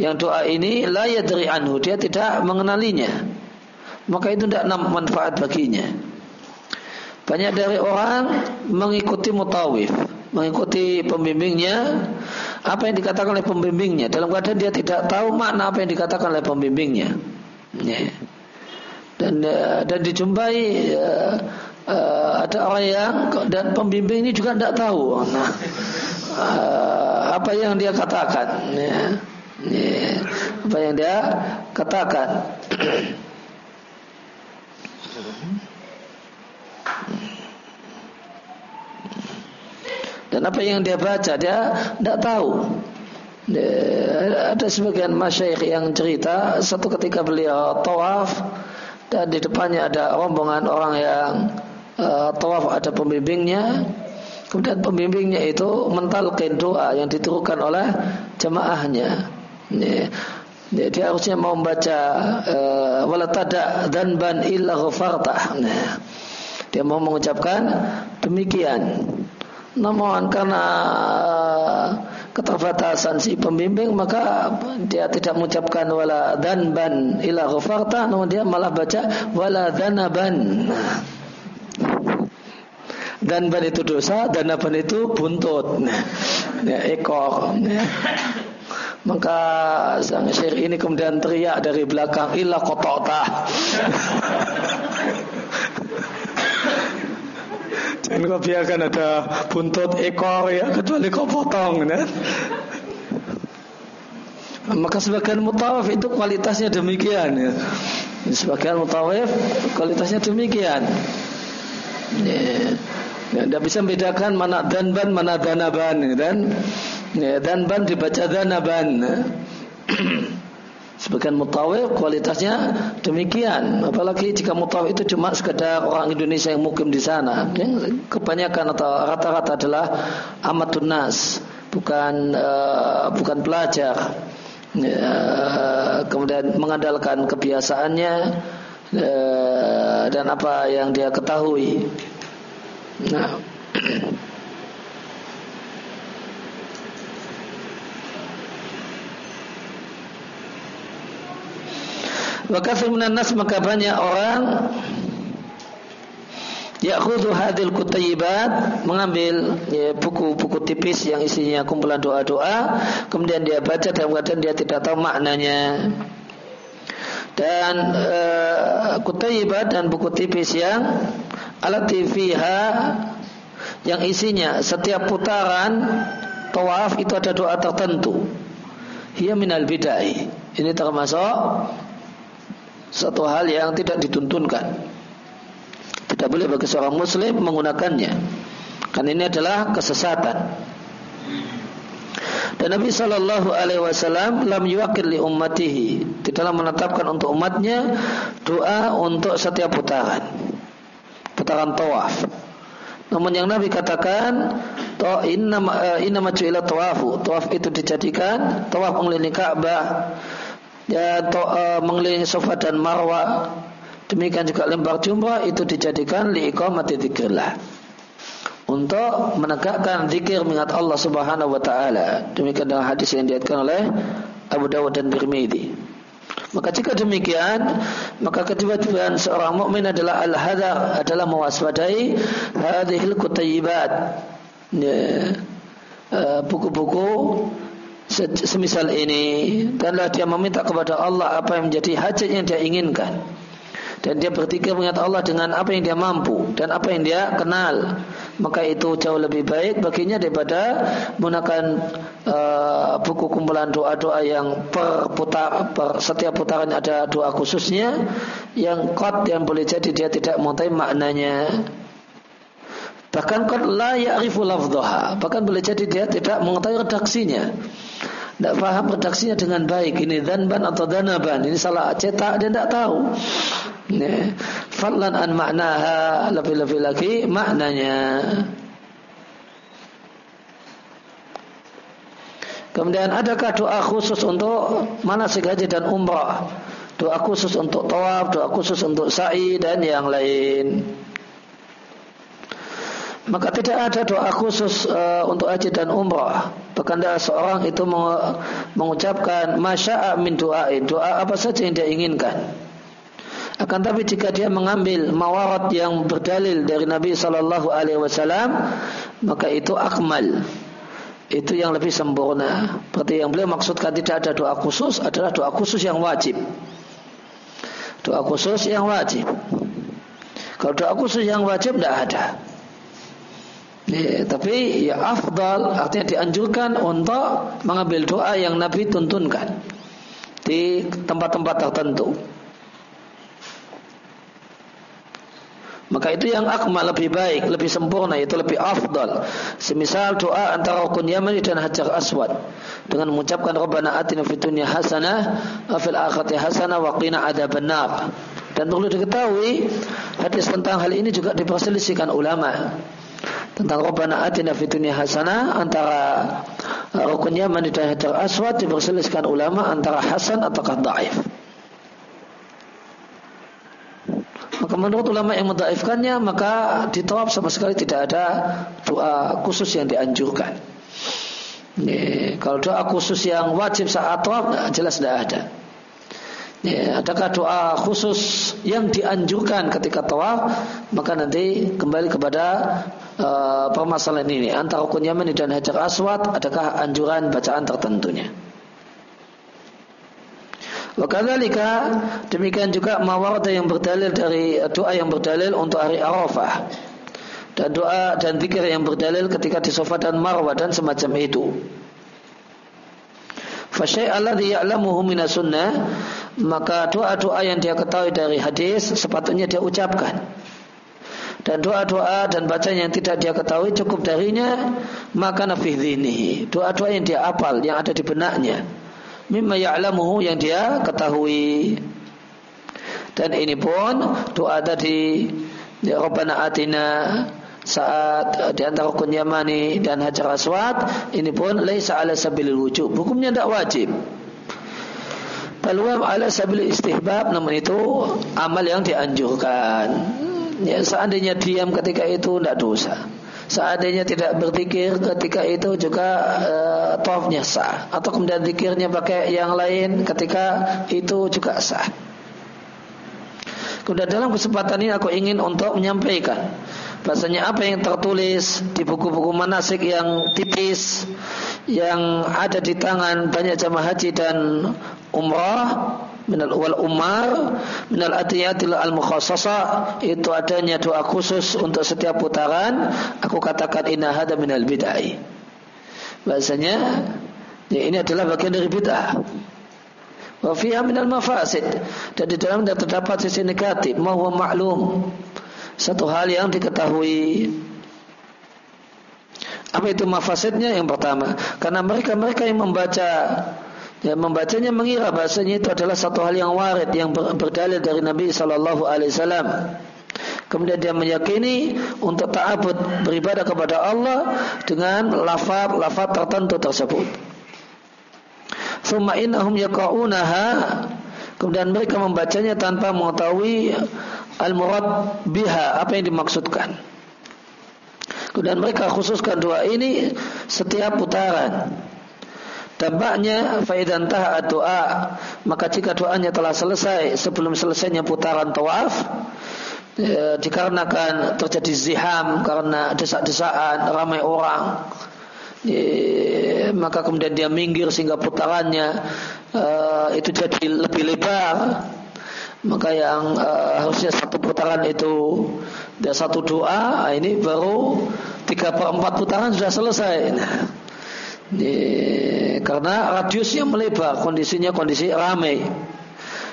Speaker 1: Yang doa ini la yadri anhu dia tidak mengenalinya. Maka itu tidak manfaat baginya. Banyak dari orang mengikuti mutawif mengikuti pembimbingnya. Apa yang dikatakan oleh pembimbingnya? Dalam keadaan dia tidak tahu makna apa yang dikatakan oleh pembimbingnya. Yeah dan uh, dan dijumpai uh, ada orang yang dan pembimbing ini juga tidak tahu. Nah, uh, apa yang dia katakan ya, ya, apa yang dia katakan. Dan apa yang dia baca dia tidak tahu. Ada sebagian masyayikh yang cerita satu ketika beliau tawaf dan di depannya ada rombongan orang yang uh, tawaf ada pembimbingnya. Kemudian pembimbingnya itu mentalkin doa yang diturukan oleh jemaahnya. Ini, dia harusnya mau membaca uh, wala tada dzanban illa nah, dia mau mengucapkan demikian. Namun karena keterbatasan si pembimbing maka dia tidak mengucapkan wala ban ila ghafarta namun dia malah baca wala dzanaban dan ban itu dosa dan ban itu buntut. Ya, ekor. Ya. maka sang syekh ini kemudian teriak dari belakang illa qata'ta
Speaker 2: Dan kau biarkan ada buntut ekor ya kecuali kau potong ya. Maka sebagian mutawaf itu kualitasnya demikian ya. Sebagian mutawaf kualitasnya demikian. Ya. Ya, tidak bisa membedakan mana danban mana danaban dan ya, danban dibaca danaban. Ya. Sebagian mutawif kualitasnya demikian. Apalagi jika mutawif itu cuma sekedar orang Indonesia yang mukim di sana. Yang kebanyakan atau rata-rata adalah amatun nas, bukan uh, bukan pelajar. Ya, kemudian mengandalkan kebiasaannya uh, dan apa yang dia ketahui. Nah. (clears throat) Firman nas maka banyak orang Ya'khudhu hadil kutayibat mengambil ya, buku-buku ya, tipis yang isinya kumpulan doa-doa kemudian dia baca dalam keadaan dia tidak tahu maknanya. Dan kutayibat dan buku tipis yang alat fiha yang isinya setiap putaran tawaf itu ada doa tertentu. Hiya minal bid'ah. Ini termasuk satu hal yang tidak dituntunkan. Tidak boleh bagi seorang muslim menggunakannya. Karena ini adalah kesesatan. Dan Nabi Shallallahu Alaihi Wasallam lam yuakil li ummatihi tidaklah menetapkan untuk umatnya doa untuk setiap putaran putaran tawaf. Namun yang Nabi katakan inna eh, inna majuila tawafu tawaf itu dijadikan tawaf mengelilingi Ka'bah ya, to, uh, mengelilingi sofa dan marwah demikian juga lembar jumrah itu dijadikan liiqamati dzikrillah. Untuk menegakkan zikir mengingat Allah Subhanahu wa taala. Demikian dalam hadis yang diatkan oleh Abu Dawud dan Tirmidzi. Maka jika demikian, maka kewajiban seorang mukmin adalah al-hadar, adalah mewaspadai hadhil kutayibat. Ya, uh, buku-buku semisal ini danlah dia meminta kepada Allah apa yang menjadi hajat yang dia inginkan. Dan dia bertiga mengingat Allah dengan apa yang dia mampu dan apa yang dia kenal. Maka itu jauh lebih baik baginya daripada menggunakan uh, buku kumpulan doa-doa yang per, putar, per setiap putaran ada doa khususnya yang kot yang boleh jadi dia tidak mengetahui maknanya bahkan kot la ya'rifu lafdhaha bahkan boleh jadi dia tidak mengetahui redaksinya tidak paham redaksinya dengan baik. Ini danban atau danaban. Ini salah cetak dia tidak tahu. Fadlan an maknaha lebih-lebih lagi maknanya. Kemudian adakah doa khusus untuk manasik haji dan umrah? Doa khusus untuk tawaf, doa khusus untuk sa'i dan yang lain. Maka tidak ada doa khusus uh, untuk haji dan umrah. Ada seorang itu mengucapkan masya'a min doain. Doa apa saja yang dia inginkan. Akan tapi jika dia mengambil mawarat yang berdalil dari Nabi Sallallahu Alaihi Wasallam, maka itu akmal. Itu yang lebih sempurna. Berarti yang beliau maksudkan tidak ada doa khusus adalah doa khusus yang wajib. Doa khusus yang wajib. Kalau doa khusus yang wajib tidak ada. Ya, tapi ya afdal artinya dianjurkan untuk mengambil doa yang Nabi tuntunkan di tempat-tempat tertentu. Maka itu yang akmal lebih baik, lebih sempurna, itu lebih afdal. Semisal doa antara rukun Yamani dan Hajar Aswad dengan mengucapkan Rabbana atina fid dunya hasanah wa fil akhirati hasanah wa qina. Dan perlu diketahui hadis tentang hal ini juga diperselisihkan ulama tentang Rabbana atina fid dunya hasanah antara uh, rukunnya mandi hajar aswad diperselisihkan ulama antara hasan ataukah dhaif. Maka menurut ulama yang mendaifkannya maka di tawaf sama sekali tidak ada doa khusus yang dianjurkan. Ini, kalau doa khusus yang wajib saat tawaf jelas tidak ada. Ya, adakah doa khusus yang dianjurkan ketika tawaf? Maka nanti kembali kepada uh, permasalahan ini antara rukun Yamani dan Hajar Aswad adakah anjuran bacaan tertentunya? Wakadzalika demikian juga mawarda yang berdalil dari doa yang berdalil untuk hari Arafah. dan doa dan zikir yang berdalil ketika di sofa dan marwah dan semacam itu. Fasyai alladhi ya'lamuhu minas sunnah maka doa-doa yang dia ketahui dari hadis sepatutnya dia ucapkan. Dan doa-doa dan bacaan yang tidak dia ketahui cukup darinya maka nafih dhinihi. Doa-doa yang dia apal yang ada di benaknya. Mimma ya'lamuhu yang dia ketahui. Dan ini pun doa tadi ya Rabbana atina saat eh, di antara rukun yamani dan hajar aswad ini pun laisa ala sabilil wujub hukumnya tidak wajib Peluang ala sabil istihbab namun itu amal yang dianjurkan ya, seandainya diam ketika itu tidak dosa. Seandainya tidak berpikir ketika itu juga uh, tawafnya sah. Atau kemudian zikirnya pakai yang lain ketika itu juga sah. Kemudian dalam kesempatan ini aku ingin untuk menyampaikan Bahasanya apa yang tertulis di buku-buku manasik yang tipis Yang ada di tangan banyak jamaah haji dan umrah minal wal umar minal atiyatil al mukhassasa itu adanya doa khusus untuk setiap putaran. Aku katakan inna hada minal bid'ah. Bahasanya ya ini adalah bagian dari bid'ah. Wa fiha minal mafasid. Dan di dalam terdapat sisi negatif. Mahwa maklum satu hal yang diketahui. Apa itu mafasidnya? Yang pertama karena mereka-mereka yang membaca ya, membacanya mengira bahasanya itu adalah satu hal yang warid yang ber, berdalil dari Nabi Shallallahu Alaihi Wasallam kemudian dia meyakini untuk ta'abud beribadah kepada Allah dengan lafaz-lafaz tertentu tersebut Thumma innahum yaqa'unaha Kemudian mereka membacanya tanpa mengetahui al-murad biha, apa yang dimaksudkan. Kemudian mereka khususkan doa ini setiap putaran. Dampaknya faidan taha doa maka jika doanya telah selesai sebelum selesainya putaran tawaf e, dikarenakan terjadi ziham karena desak-desaan ramai orang e, maka kemudian dia minggir sehingga putarannya e, itu jadi lebih lebar. Maka yang uh, harusnya satu putaran itu satu doa ini baru tiga per empat putaran sudah selesai ini, karena radiusnya melebar kondisinya kondisi ramai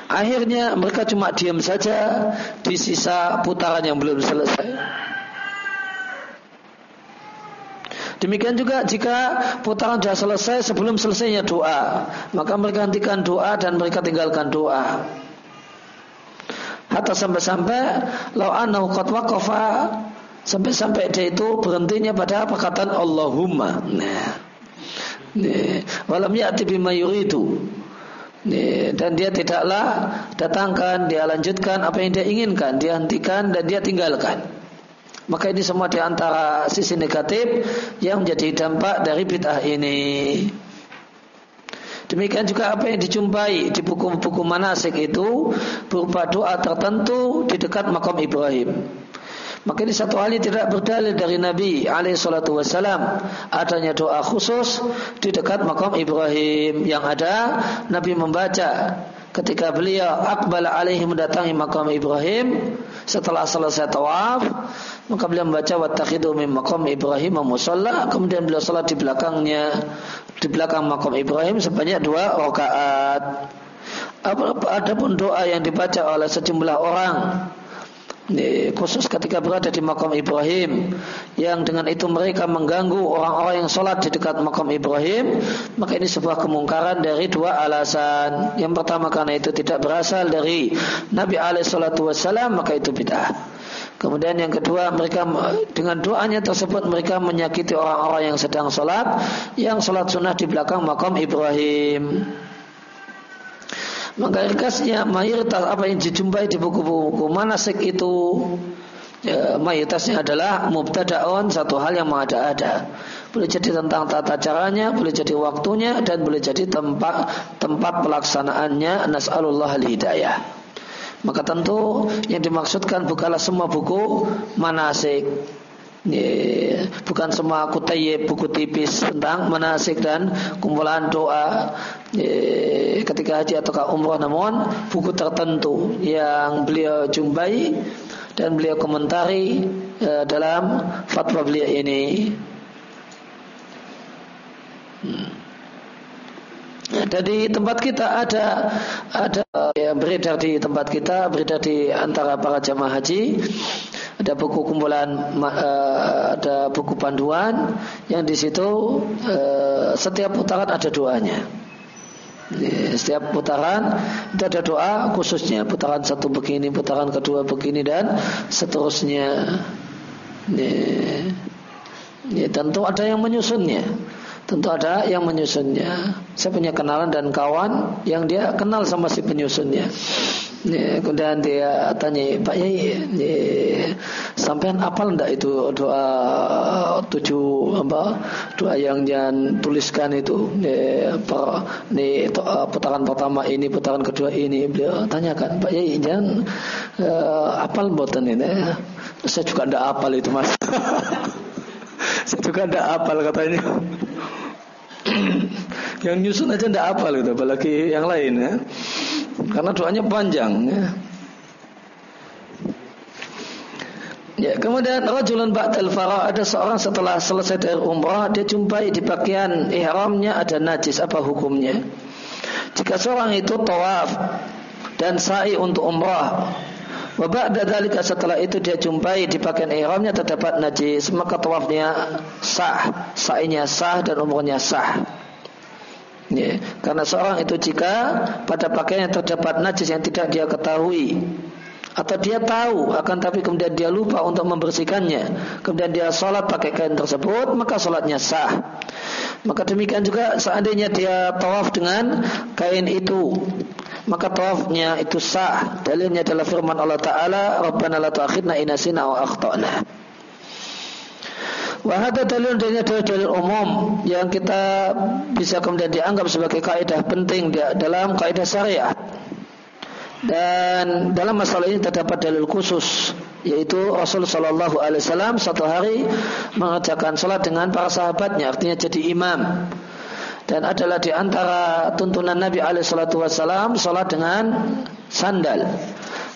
Speaker 2: akhirnya mereka cuma diam saja di sisa putaran yang belum selesai Demikian juga jika putaran sudah selesai sebelum selesainya doa, maka mereka hentikan doa dan mereka tinggalkan doa. Hatta sampai-sampai lau annahu qad waqafa sampai-sampai dia itu berhentinya pada perkataan Allahumma. Nah. Walam ya'ti bima yuridu. Dan dia tidaklah datangkan, dia lanjutkan apa yang dia inginkan, dia hentikan dan dia tinggalkan. Maka ini semua di antara sisi negatif yang menjadi dampak dari bid'ah ini. Demikian juga apa yang dijumpai di buku-buku manasik itu berupa doa tertentu di dekat makam Ibrahim. Maka ini satu hal yang tidak berdalil dari Nabi alaihi salatu wasalam adanya doa khusus di dekat makam Ibrahim. Yang ada Nabi membaca ketika beliau akbal alaihi mendatangi makam Ibrahim. Setelah selesai tawaf maka beliau membaca wattakhidu min maqam Ibrahim musalla. Kemudian beliau salat di belakangnya di belakang makam Ibrahim sebanyak dua rakaat. Adapun doa yang dibaca oleh sejumlah orang khusus ketika berada di makam Ibrahim yang dengan itu mereka mengganggu orang-orang yang sholat di dekat makam Ibrahim maka ini sebuah kemungkaran dari dua alasan yang pertama karena itu tidak berasal dari Nabi Alaihissalam maka itu bid'ah Kemudian yang kedua mereka dengan doanya tersebut mereka menyakiti orang-orang yang sedang sholat yang sholat sunnah di belakang makam Ibrahim. Maka ringkasnya mayoritas apa yang dijumpai di buku-buku manasik itu ya, mayoritasnya adalah mubtadaon satu hal yang mengada-ada. Boleh jadi tentang tata caranya, boleh jadi waktunya dan boleh jadi tempat tempat pelaksanaannya. Nas'alullah al-hidayah. Maka tentu yang dimaksudkan bukanlah semua buku manasik Bukan semua kutayib buku tipis tentang manasik dan kumpulan doa ketika haji atau umrah namun buku tertentu yang beliau jumpai dan beliau komentari uh, dalam fatwa beliau ini. Hmm. Dan di tempat kita ada ada yang beredar di tempat kita beredar di antara para jamaah haji ada buku kumpulan uh, ada buku panduan yang di situ uh, setiap putaran ada doanya. Setiap putaran itu ada doa khususnya putaran satu begini, putaran kedua begini dan seterusnya. Ya, tentu ada yang menyusunnya. Tentu ada yang menyusunnya. Saya punya kenalan dan kawan yang dia kenal sama si penyusunnya. Kemudian dia tanya Pak Yai ya, sampean apal ndak itu doa tujuh apa doa yang jangan tuliskan itu? Apa nih putaran pertama ini putaran kedua ini. Beliau tanyakan Pak Yai jangan uh, apal boten ini? Saya juga ndak apal itu mas. (laughs) Saya juga ndak apal katanya (coughs) yang nyusun aja ndak apal itu apalagi yang lain ya karena doanya panjang ya. Ya, kemudian rajulun ba'dal farah ada seorang setelah selesai dari umrah dia jumpai di pakaian ihramnya ada najis apa hukumnya? Jika seorang itu tawaf dan sa'i untuk umrah wa ba'da dzalika setelah itu dia jumpai di pakaian ihramnya terdapat najis. Maka tawafnya sah, sa'inya sah dan umrahnya sah. Ya, karena seorang itu jika pada pakaian yang terdapat najis yang tidak dia ketahui. Atau dia tahu akan tapi kemudian dia lupa untuk membersihkannya. Kemudian dia sholat pakai kain tersebut maka sholatnya sah. Maka demikian juga seandainya dia tawaf dengan kain itu maka tawafnya itu sah. Dalilnya adalah firman Allah Ta'ala Rabbana la tu'akhidna inasina wa akhtana. Wahada dalil dan adalah dalil umum yang kita bisa kemudian dianggap sebagai kaidah penting dalam kaidah syariat. Dan dalam masalah ini terdapat dalil khusus yaitu Rasul Shallallahu Alaihi Wasallam satu hari mengerjakan sholat dengan para sahabatnya artinya jadi imam dan adalah di antara tuntunan Nabi Alaihi Wasallam sholat dengan sandal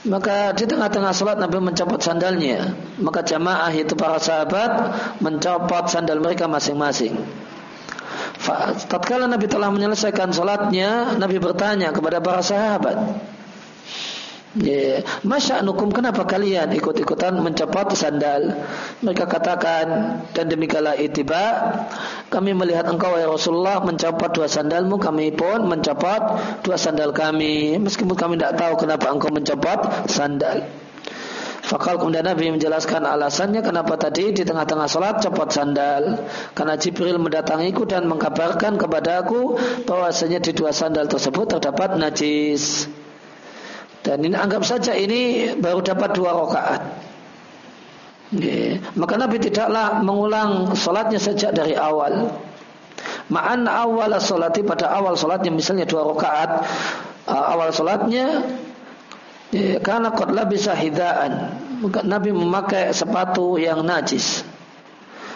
Speaker 2: maka di tengah-tengah salat Nabi mencopot sandalnya. Maka jamaah itu para sahabat mencopot sandal mereka masing-masing. Tatkala Nabi telah menyelesaikan salatnya, Nabi bertanya kepada para sahabat, Ya, Masya nukum kenapa kalian ikut-ikutan mencopot sandal? Mereka katakan dan demikianlah itiba kami melihat engkau ya Rasulullah mencopot dua sandalmu, kami pun mencopot dua sandal kami. Meskipun kami tidak tahu kenapa engkau mencopot sandal. Fakal kemudian Nabi menjelaskan alasannya kenapa tadi di tengah-tengah sholat copot sandal. Karena Jibril mendatangiku dan mengkabarkan kepadaku bahwasanya di dua sandal tersebut terdapat najis. Dan ini anggap saja ini baru dapat dua rakaat. Maka Nabi tidaklah mengulang solatnya sejak dari awal. Ma'an awal solati pada awal solatnya misalnya dua rakaat uh, awal solatnya karena kotlah bisa hidaan Nabi memakai sepatu yang najis.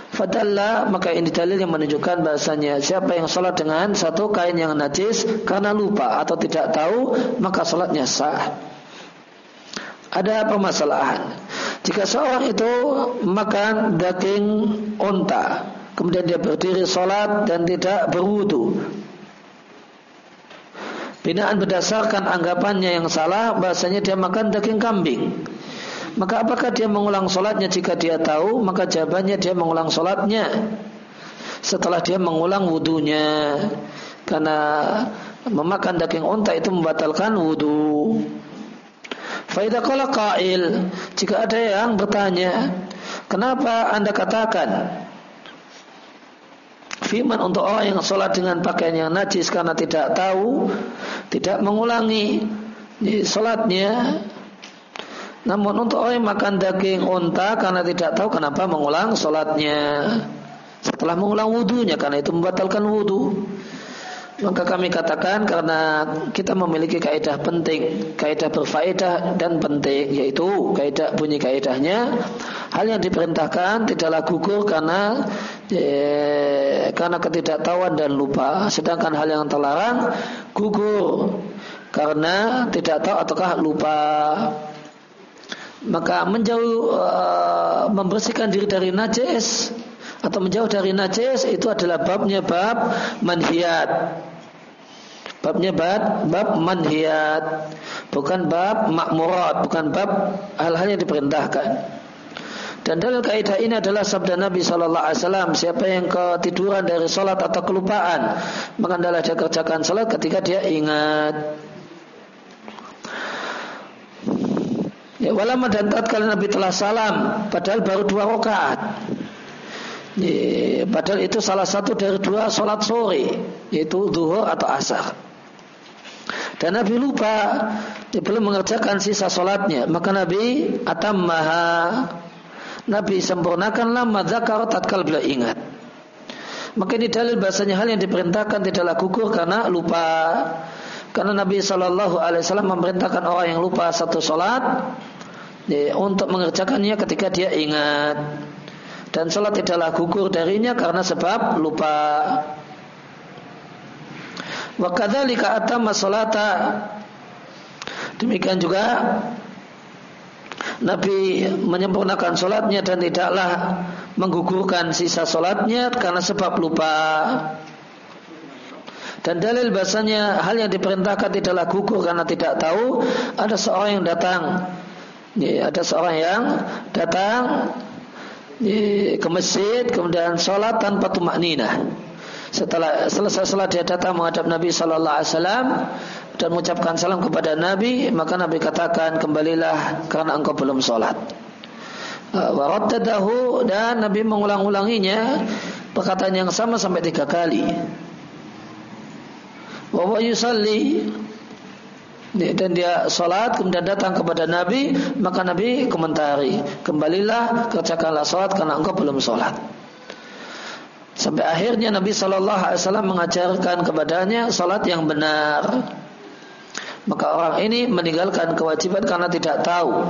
Speaker 2: Fadalla maka ini dalil yang menunjukkan bahasanya siapa yang sholat dengan satu kain yang najis karena lupa atau tidak tahu maka sholatnya sah. Ada permasalahan. Jika seorang itu makan daging onta, kemudian dia berdiri sholat dan tidak berwudu, binaan berdasarkan anggapannya yang salah, bahasanya dia makan daging kambing. Maka apakah dia mengulang solatnya jika dia tahu? Maka jawabannya dia mengulang solatnya setelah dia mengulang wudhunya. Karena memakan daging unta itu membatalkan wudhu. Faidah kala kail jika ada yang bertanya, kenapa anda katakan Firman untuk orang yang sholat dengan pakaian yang najis karena tidak tahu, tidak mengulangi sholatnya, namun untuk orang yang makan daging unta karena tidak tahu kenapa mengulang solatnya setelah mengulang wudhunya karena itu membatalkan wudhu. Maka kami katakan karena kita memiliki kaidah penting, kaidah berfaedah dan penting yaitu kaidah bunyi kaidahnya hal yang diperintahkan tidaklah gugur karena eh, karena ketidaktahuan dan lupa, sedangkan hal yang terlarang gugur karena tidak tahu ataukah lupa. Maka menjauh uh, membersihkan diri dari najis atau menjauh dari najis itu adalah babnya bab manhiat. Babnya bab bab manhiat, bukan bab makmurat, bukan bab hal-hal yang diperintahkan. Dan dalil kaidah ini adalah sabda Nabi Shallallahu Alaihi Wasallam. Siapa yang ketiduran dari sholat atau kelupaan, maka adalah dia kerjakan sholat ketika dia ingat. Ya, walama dan tatkala Nabi telah salam, padahal baru dua rakaat. Ya, padahal itu salah satu dari dua sholat sore, yaitu duhur atau asar. Dan Nabi lupa dia belum mengerjakan sisa sholatnya, maka Nabi atammaha Nabi sempurnakanlah madzakar tatkala beliau ingat. Maka ini dalil bahasanya hal yang diperintahkan tidaklah gugur karena lupa. Karena Nabi Shallallahu Alaihi Wasallam memerintahkan orang yang lupa satu sholat ya, untuk mengerjakannya ketika dia ingat. Dan sholat tidaklah gugur darinya karena sebab lupa. Wakadzalika atamma sholata. Demikian juga Nabi menyempurnakan sholatnya dan tidaklah menggugurkan sisa sholatnya karena sebab lupa. Dan dalil bahasanya hal yang diperintahkan tidaklah gugur karena tidak tahu. Ada seorang yang datang, ya, ada seorang yang datang ya, ke masjid kemudian sholat tanpa tumak nina. Setelah selesai sholat dia datang menghadap Nabi Shallallahu Alaihi Wasallam dan mengucapkan salam kepada Nabi, maka Nabi katakan kembalilah karena engkau belum sholat. Uh, Warattadahu dan Nabi mengulang-ulanginya perkataan yang sama sampai tiga kali. Wa yusalli dan dia sholat kemudian datang kepada Nabi maka Nabi komentari kembalilah kerjakanlah sholat karena engkau belum sholat sampai akhirnya Nabi Shallallahu Alaihi Wasallam mengajarkan kepadanya sholat yang benar maka orang ini meninggalkan kewajiban karena tidak tahu.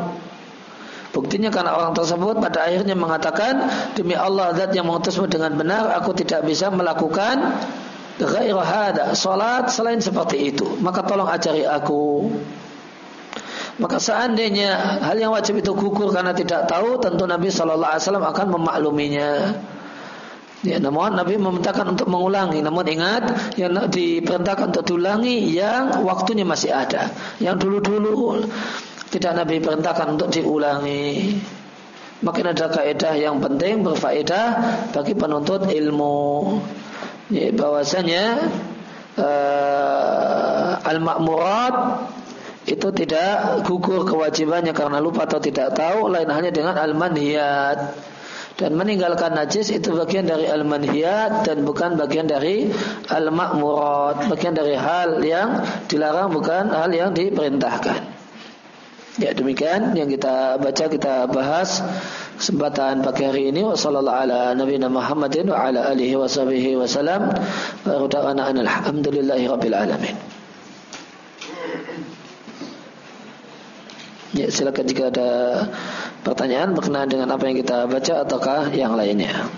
Speaker 2: Buktinya karena orang tersebut pada akhirnya mengatakan demi Allah zat yang mengutusmu dengan benar aku tidak bisa melakukan ghairu hada salat selain seperti itu maka tolong ajari aku maka seandainya hal yang wajib itu gugur karena tidak tahu tentu Nabi Shallallahu Alaihi Wasallam akan memakluminya Ya, namun Nabi memerintahkan untuk mengulangi. Namun ingat, yang diperintahkan untuk diulangi yang waktunya masih ada. Yang dulu-dulu tidak Nabi perintahkan untuk diulangi. Makin ada kaidah yang penting berfaedah bagi penuntut ilmu. Ya, bahwasanya uh, al-ma'murat itu tidak gugur kewajibannya karena lupa atau tidak tahu lain hanya dengan al-manhiyat. Dan meninggalkan najis itu bagian dari al-manhiyat dan bukan bagian dari al-ma'murat, bagian dari hal yang dilarang bukan hal yang diperintahkan. Ya demikian yang kita baca kita bahas kesempatan pagi hari ini wasallallahu ala nabiyina Muhammadin wa ala alihi. Ya silakan jika ada pertanyaan berkenaan dengan apa yang kita baca ataukah yang lainnya.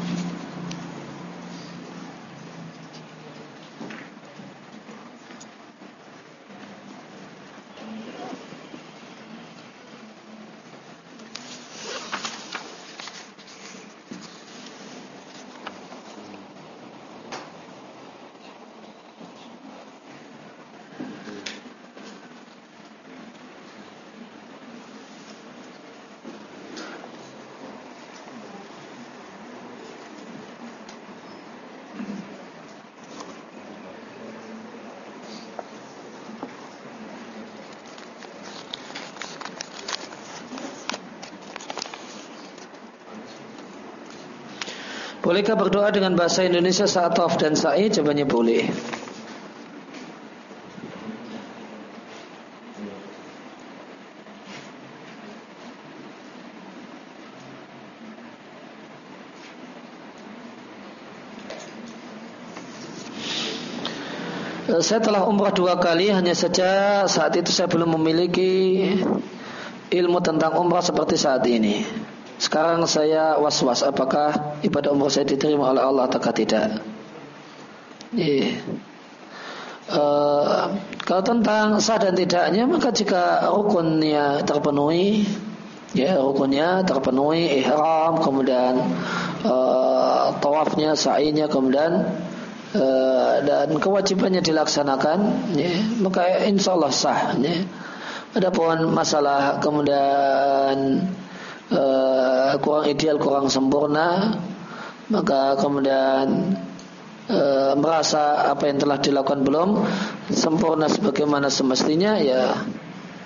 Speaker 2: Bolehkah berdoa dengan bahasa Indonesia saat tawaf dan sa'i? Jawabannya boleh. Saya telah umrah dua kali Hanya saja saat itu saya belum memiliki Ilmu tentang umrah seperti saat ini sekarang saya was-was apakah ibadah umrah saya diterima oleh Allah atau tidak. Yeah. Uh, kalau tentang sah dan tidaknya maka jika rukunnya terpenuhi ya rukunnya terpenuhi ihram kemudian uh, tawafnya sa'inya kemudian uh, dan kewajibannya dilaksanakan ya, maka insya Allah sah ya. Adapun masalah kemudian uh, kurang ideal kurang sempurna maka kemudian uh, merasa apa yang telah dilakukan belum sempurna sebagaimana semestinya ya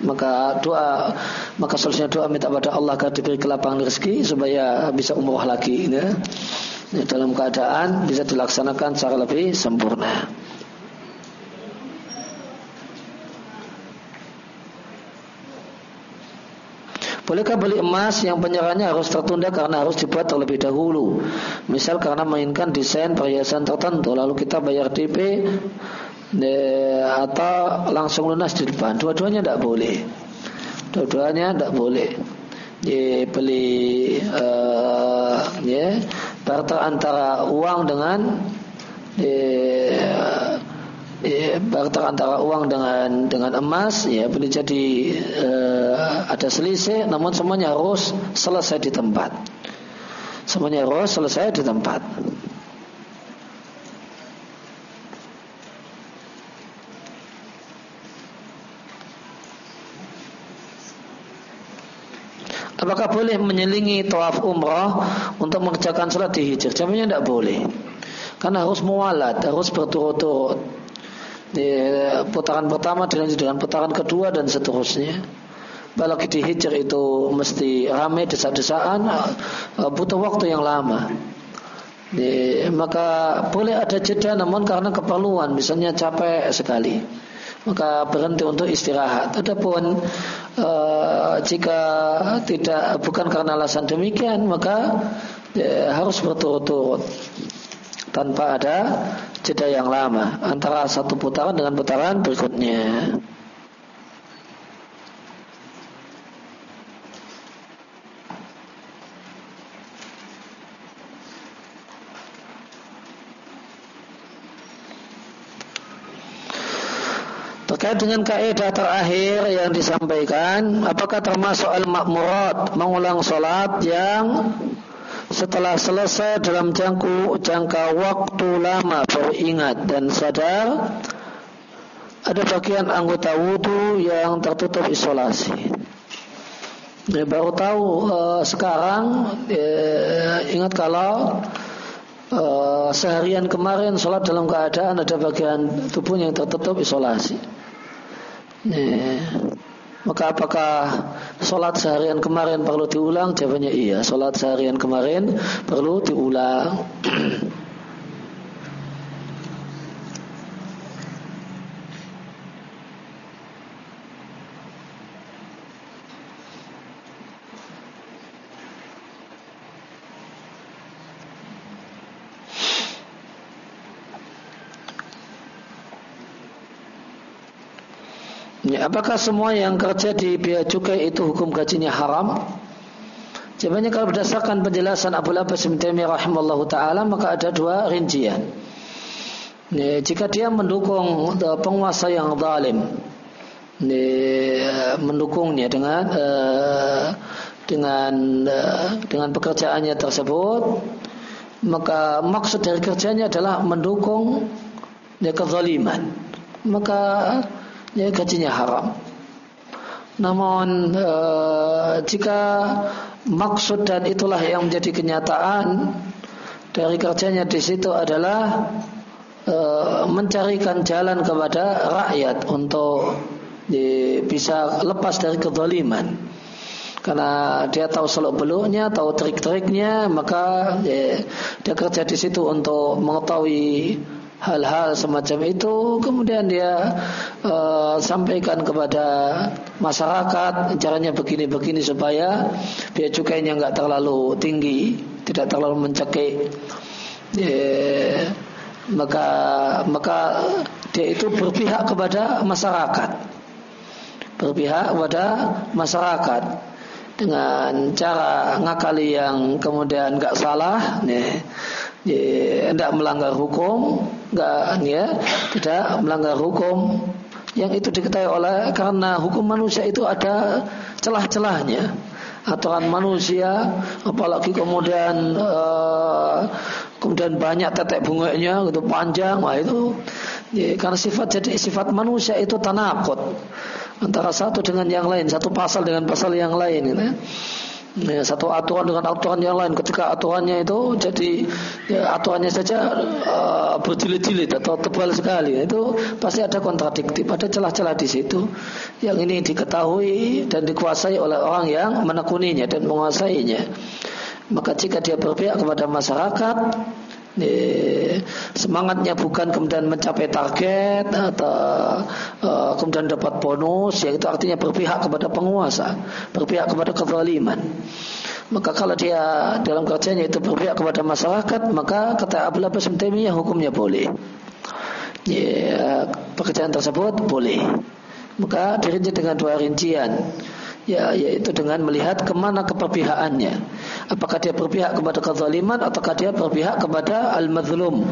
Speaker 2: maka doa maka solusinya doa minta pada Allah agar diberi kelapangan rezeki supaya bisa umroh lagi ya dalam keadaan bisa dilaksanakan secara lebih sempurna. Bolehkah beli emas yang penyerahannya harus tertunda karena harus dibuat terlebih dahulu? Misal karena mainkan desain perhiasan tertentu lalu kita bayar DP atau langsung lunas di depan. Dua-duanya tidak boleh. Dua-duanya tidak boleh. Ye, beli uh, ya barter antara uang dengan ya, ya, barter antara uang dengan dengan emas ya boleh jadi uh, ada selisih namun semuanya harus selesai di tempat semuanya harus selesai di tempat Apakah boleh menyelingi tawaf umrah untuk mengerjakan sholat di hijr? Jawabnya tidak boleh. Karena harus mualat, harus berturut-turut. Putaran pertama dilanjut dengan putaran kedua dan seterusnya. Apalagi di hijr itu mesti ramai desak-desaan, eh, butuh waktu yang lama. maka boleh ada jeda namun karena keperluan, misalnya capek sekali maka berhenti untuk istirahat. Adapun e, jika tidak bukan karena alasan demikian maka e, harus berturut-turut tanpa ada jeda yang lama antara satu putaran dengan putaran berikutnya. Terkait dengan kaidah terakhir yang disampaikan, apakah termasuk al-ma'murat mengulang solat yang setelah selesai dalam jangku, jangka waktu lama baru ingat dan sadar ada bagian anggota wudhu yang tertutup isolasi. Ya, baru tahu uh, sekarang uh, ingat kalau uh, seharian kemarin sholat dalam keadaan ada bagian tubuh yang tertutup isolasi. Ya. Maka apakah sholat seharian kemarin perlu diulang? Jawabannya iya. Sholat seharian kemarin perlu diulang. (clears throat) apakah semua yang kerja di bea cukai itu hukum gajinya haram? Jawabannya kalau berdasarkan penjelasan Abu Abbas bin Taimiyah taala maka ada dua rincian. Ya, jika dia mendukung uh, penguasa yang zalim, ya, mendukungnya dengan uh, dengan uh, dengan pekerjaannya tersebut, maka maksud dari kerjanya adalah mendukung ya, kezaliman. Maka ya gajinya haram. Namun e, jika maksud dan itulah yang menjadi kenyataan dari kerjanya di situ adalah e, mencarikan jalan kepada rakyat untuk e, bisa lepas dari kezaliman. Karena dia tahu seluk beluknya, tahu trik-triknya, maka ya, dia kerja di situ untuk mengetahui hal-hal semacam itu. Kemudian dia uh, sampaikan kepada masyarakat caranya begini-begini supaya biaya cukainya nggak terlalu tinggi tidak terlalu mencekik. Yeah, maka maka dia itu berpihak kepada masyarakat. Berpihak kepada masyarakat. Dengan cara ngakali yang kemudian nggak salah nih ya, tidak melanggar hukum, enggak ya, tidak melanggar hukum. Yang itu diketahui oleh karena hukum manusia itu ada celah-celahnya, aturan manusia apalagi kemudian uh, kemudian banyak tetek bunganya gitu panjang wah itu. Ya, karena sifat jadi sifat manusia itu tanakut. Antara satu dengan yang lain satu pasal dengan pasal yang lain gitu ya ya, satu aturan dengan aturan yang lain. Ketika aturannya itu jadi ya, aturannya saja uh, berjilid-jilid atau tebal sekali. Itu pasti ada kontradiktif ada celah-celah di situ. Yang ini diketahui dan dikuasai oleh orang yang menekuninya dan menguasainya. Maka jika dia berpihak kepada masyarakat semangatnya bukan kemudian mencapai target atau uh, kemudian dapat bonus ya itu artinya berpihak kepada penguasa berpihak kepada kezaliman. Maka kalau dia dalam kerjanya itu berpihak kepada masyarakat maka kata Abu Abbas Taimiyah hukumnya boleh. Ya pekerjaan tersebut boleh. Maka dirinci dengan dua rincian ya yaitu dengan melihat ke mana keperpihakannya apakah dia berpihak kepada kezaliman ataukah dia berpihak kepada al-mazlum?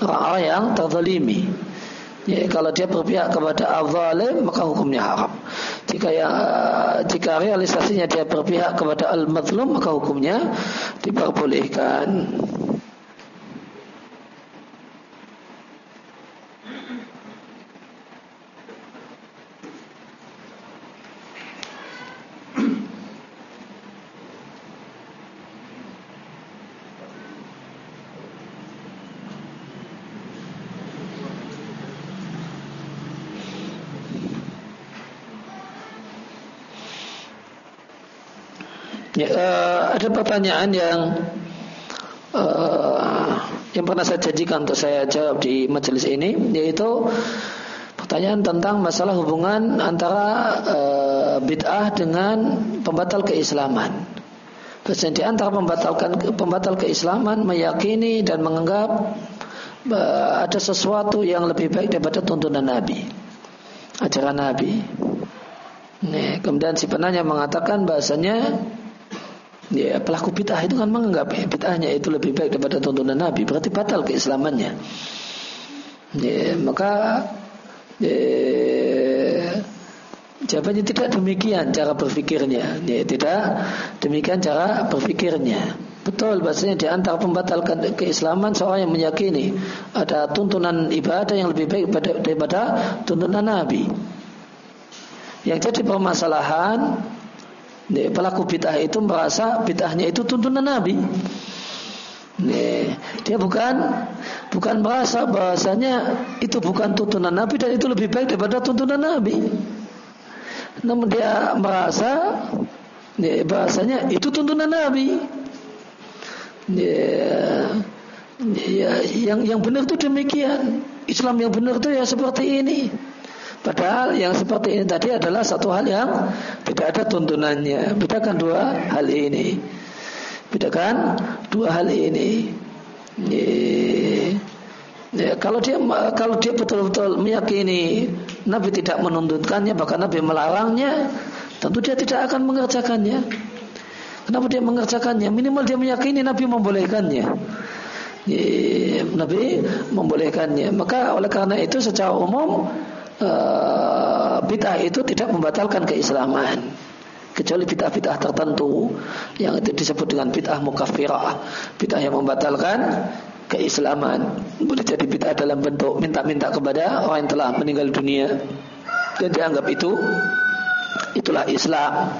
Speaker 2: Orang-orang yang terzalimi ya, kalau dia berpihak kepada al-zalim maka hukumnya haram. Jika ya jika realisasinya dia berpihak kepada al-mazlum maka hukumnya diperbolehkan ada pertanyaan yang uh, yang pernah saya janjikan untuk saya jawab di majelis ini, yaitu pertanyaan tentang masalah hubungan antara uh, bid'ah dengan pembatal keislaman. Terus di antara pembatalkan pembatal keislaman meyakini dan menganggap uh, ada sesuatu yang lebih baik daripada tuntunan Nabi, ajaran Nabi. Nih, kemudian si penanya mengatakan bahasanya Ya, pelaku bid'ah itu kan menganggap ya, bid'ahnya itu lebih baik daripada tuntunan Nabi, berarti batal keislamannya. Ya, maka ya, jawabannya tidak demikian cara berpikirnya. Ya, tidak demikian cara berpikirnya. Betul, bahasanya di antara pembatalkan keislaman seorang yang meyakini ada tuntunan ibadah yang lebih baik daripada tuntunan Nabi. Yang jadi permasalahan pelaku bid'ah itu merasa bid'ahnya itu tuntunan Nabi. Dia bukan bukan merasa bahasanya itu bukan tuntunan Nabi dan itu lebih baik daripada tuntunan Nabi. Namun dia merasa bahasanya itu tuntunan Nabi. Ya, yang yang benar itu demikian. Islam yang benar itu ya seperti ini. Padahal yang seperti ini tadi adalah satu hal yang tidak ada tuntunannya. Bedakan dua hal ini. Bedakan dua hal ini. Ya, kalau dia kalau dia betul-betul meyakini Nabi tidak menuntutkannya bahkan Nabi melarangnya, tentu dia tidak akan mengerjakannya. Kenapa dia mengerjakannya? Minimal dia meyakini Nabi membolehkannya. Ya, Nabi membolehkannya. Maka oleh karena itu secara umum uh, bid'ah itu tidak membatalkan keislaman. Kecuali bid'ah-bid'ah tertentu yang itu disebut dengan bid'ah mukafirah bid'ah yang membatalkan keislaman. Boleh jadi bid'ah dalam bentuk minta-minta kepada orang yang telah meninggal dunia. Dan dianggap itu itulah Islam.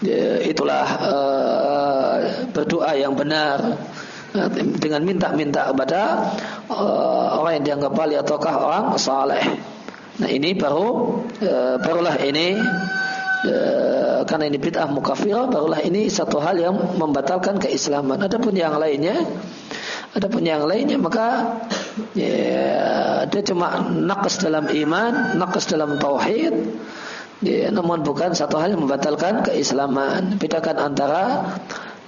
Speaker 2: Ya, itulah uh, berdoa yang benar. Dengan minta-minta kepada uh, orang yang dianggap wali ataukah orang saleh Nah ini baru e, barulah ini e, karena ini bid'ah mukafirah barulah ini satu hal yang membatalkan keislaman. Adapun yang lainnya Adapun yang lainnya maka ya, dia cuma nakas dalam iman, nakas dalam tauhid, ya, namun bukan satu hal yang membatalkan keislaman. Bedakan antara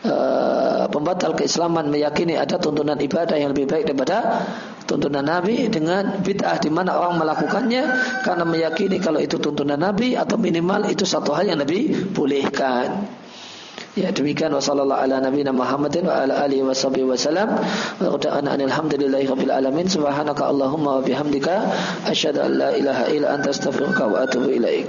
Speaker 2: uh, pembatal keislaman meyakini ada tuntunan ibadah yang lebih baik daripada tuntunan Nabi dengan bid'ah di mana orang melakukannya karena meyakini kalau itu tuntunan Nabi atau minimal itu satu hal yang Nabi bolehkan. Ya demikian wasallallahu ala nabiyina Muhammadin wa ala alihi washabihi wasallam wa ta'ala alhamdulillahi rabbil alamin subhanaka allahumma wa bihamdika asyhadu an la ilaha illa anta astaghfiruka wa atubu ilaik.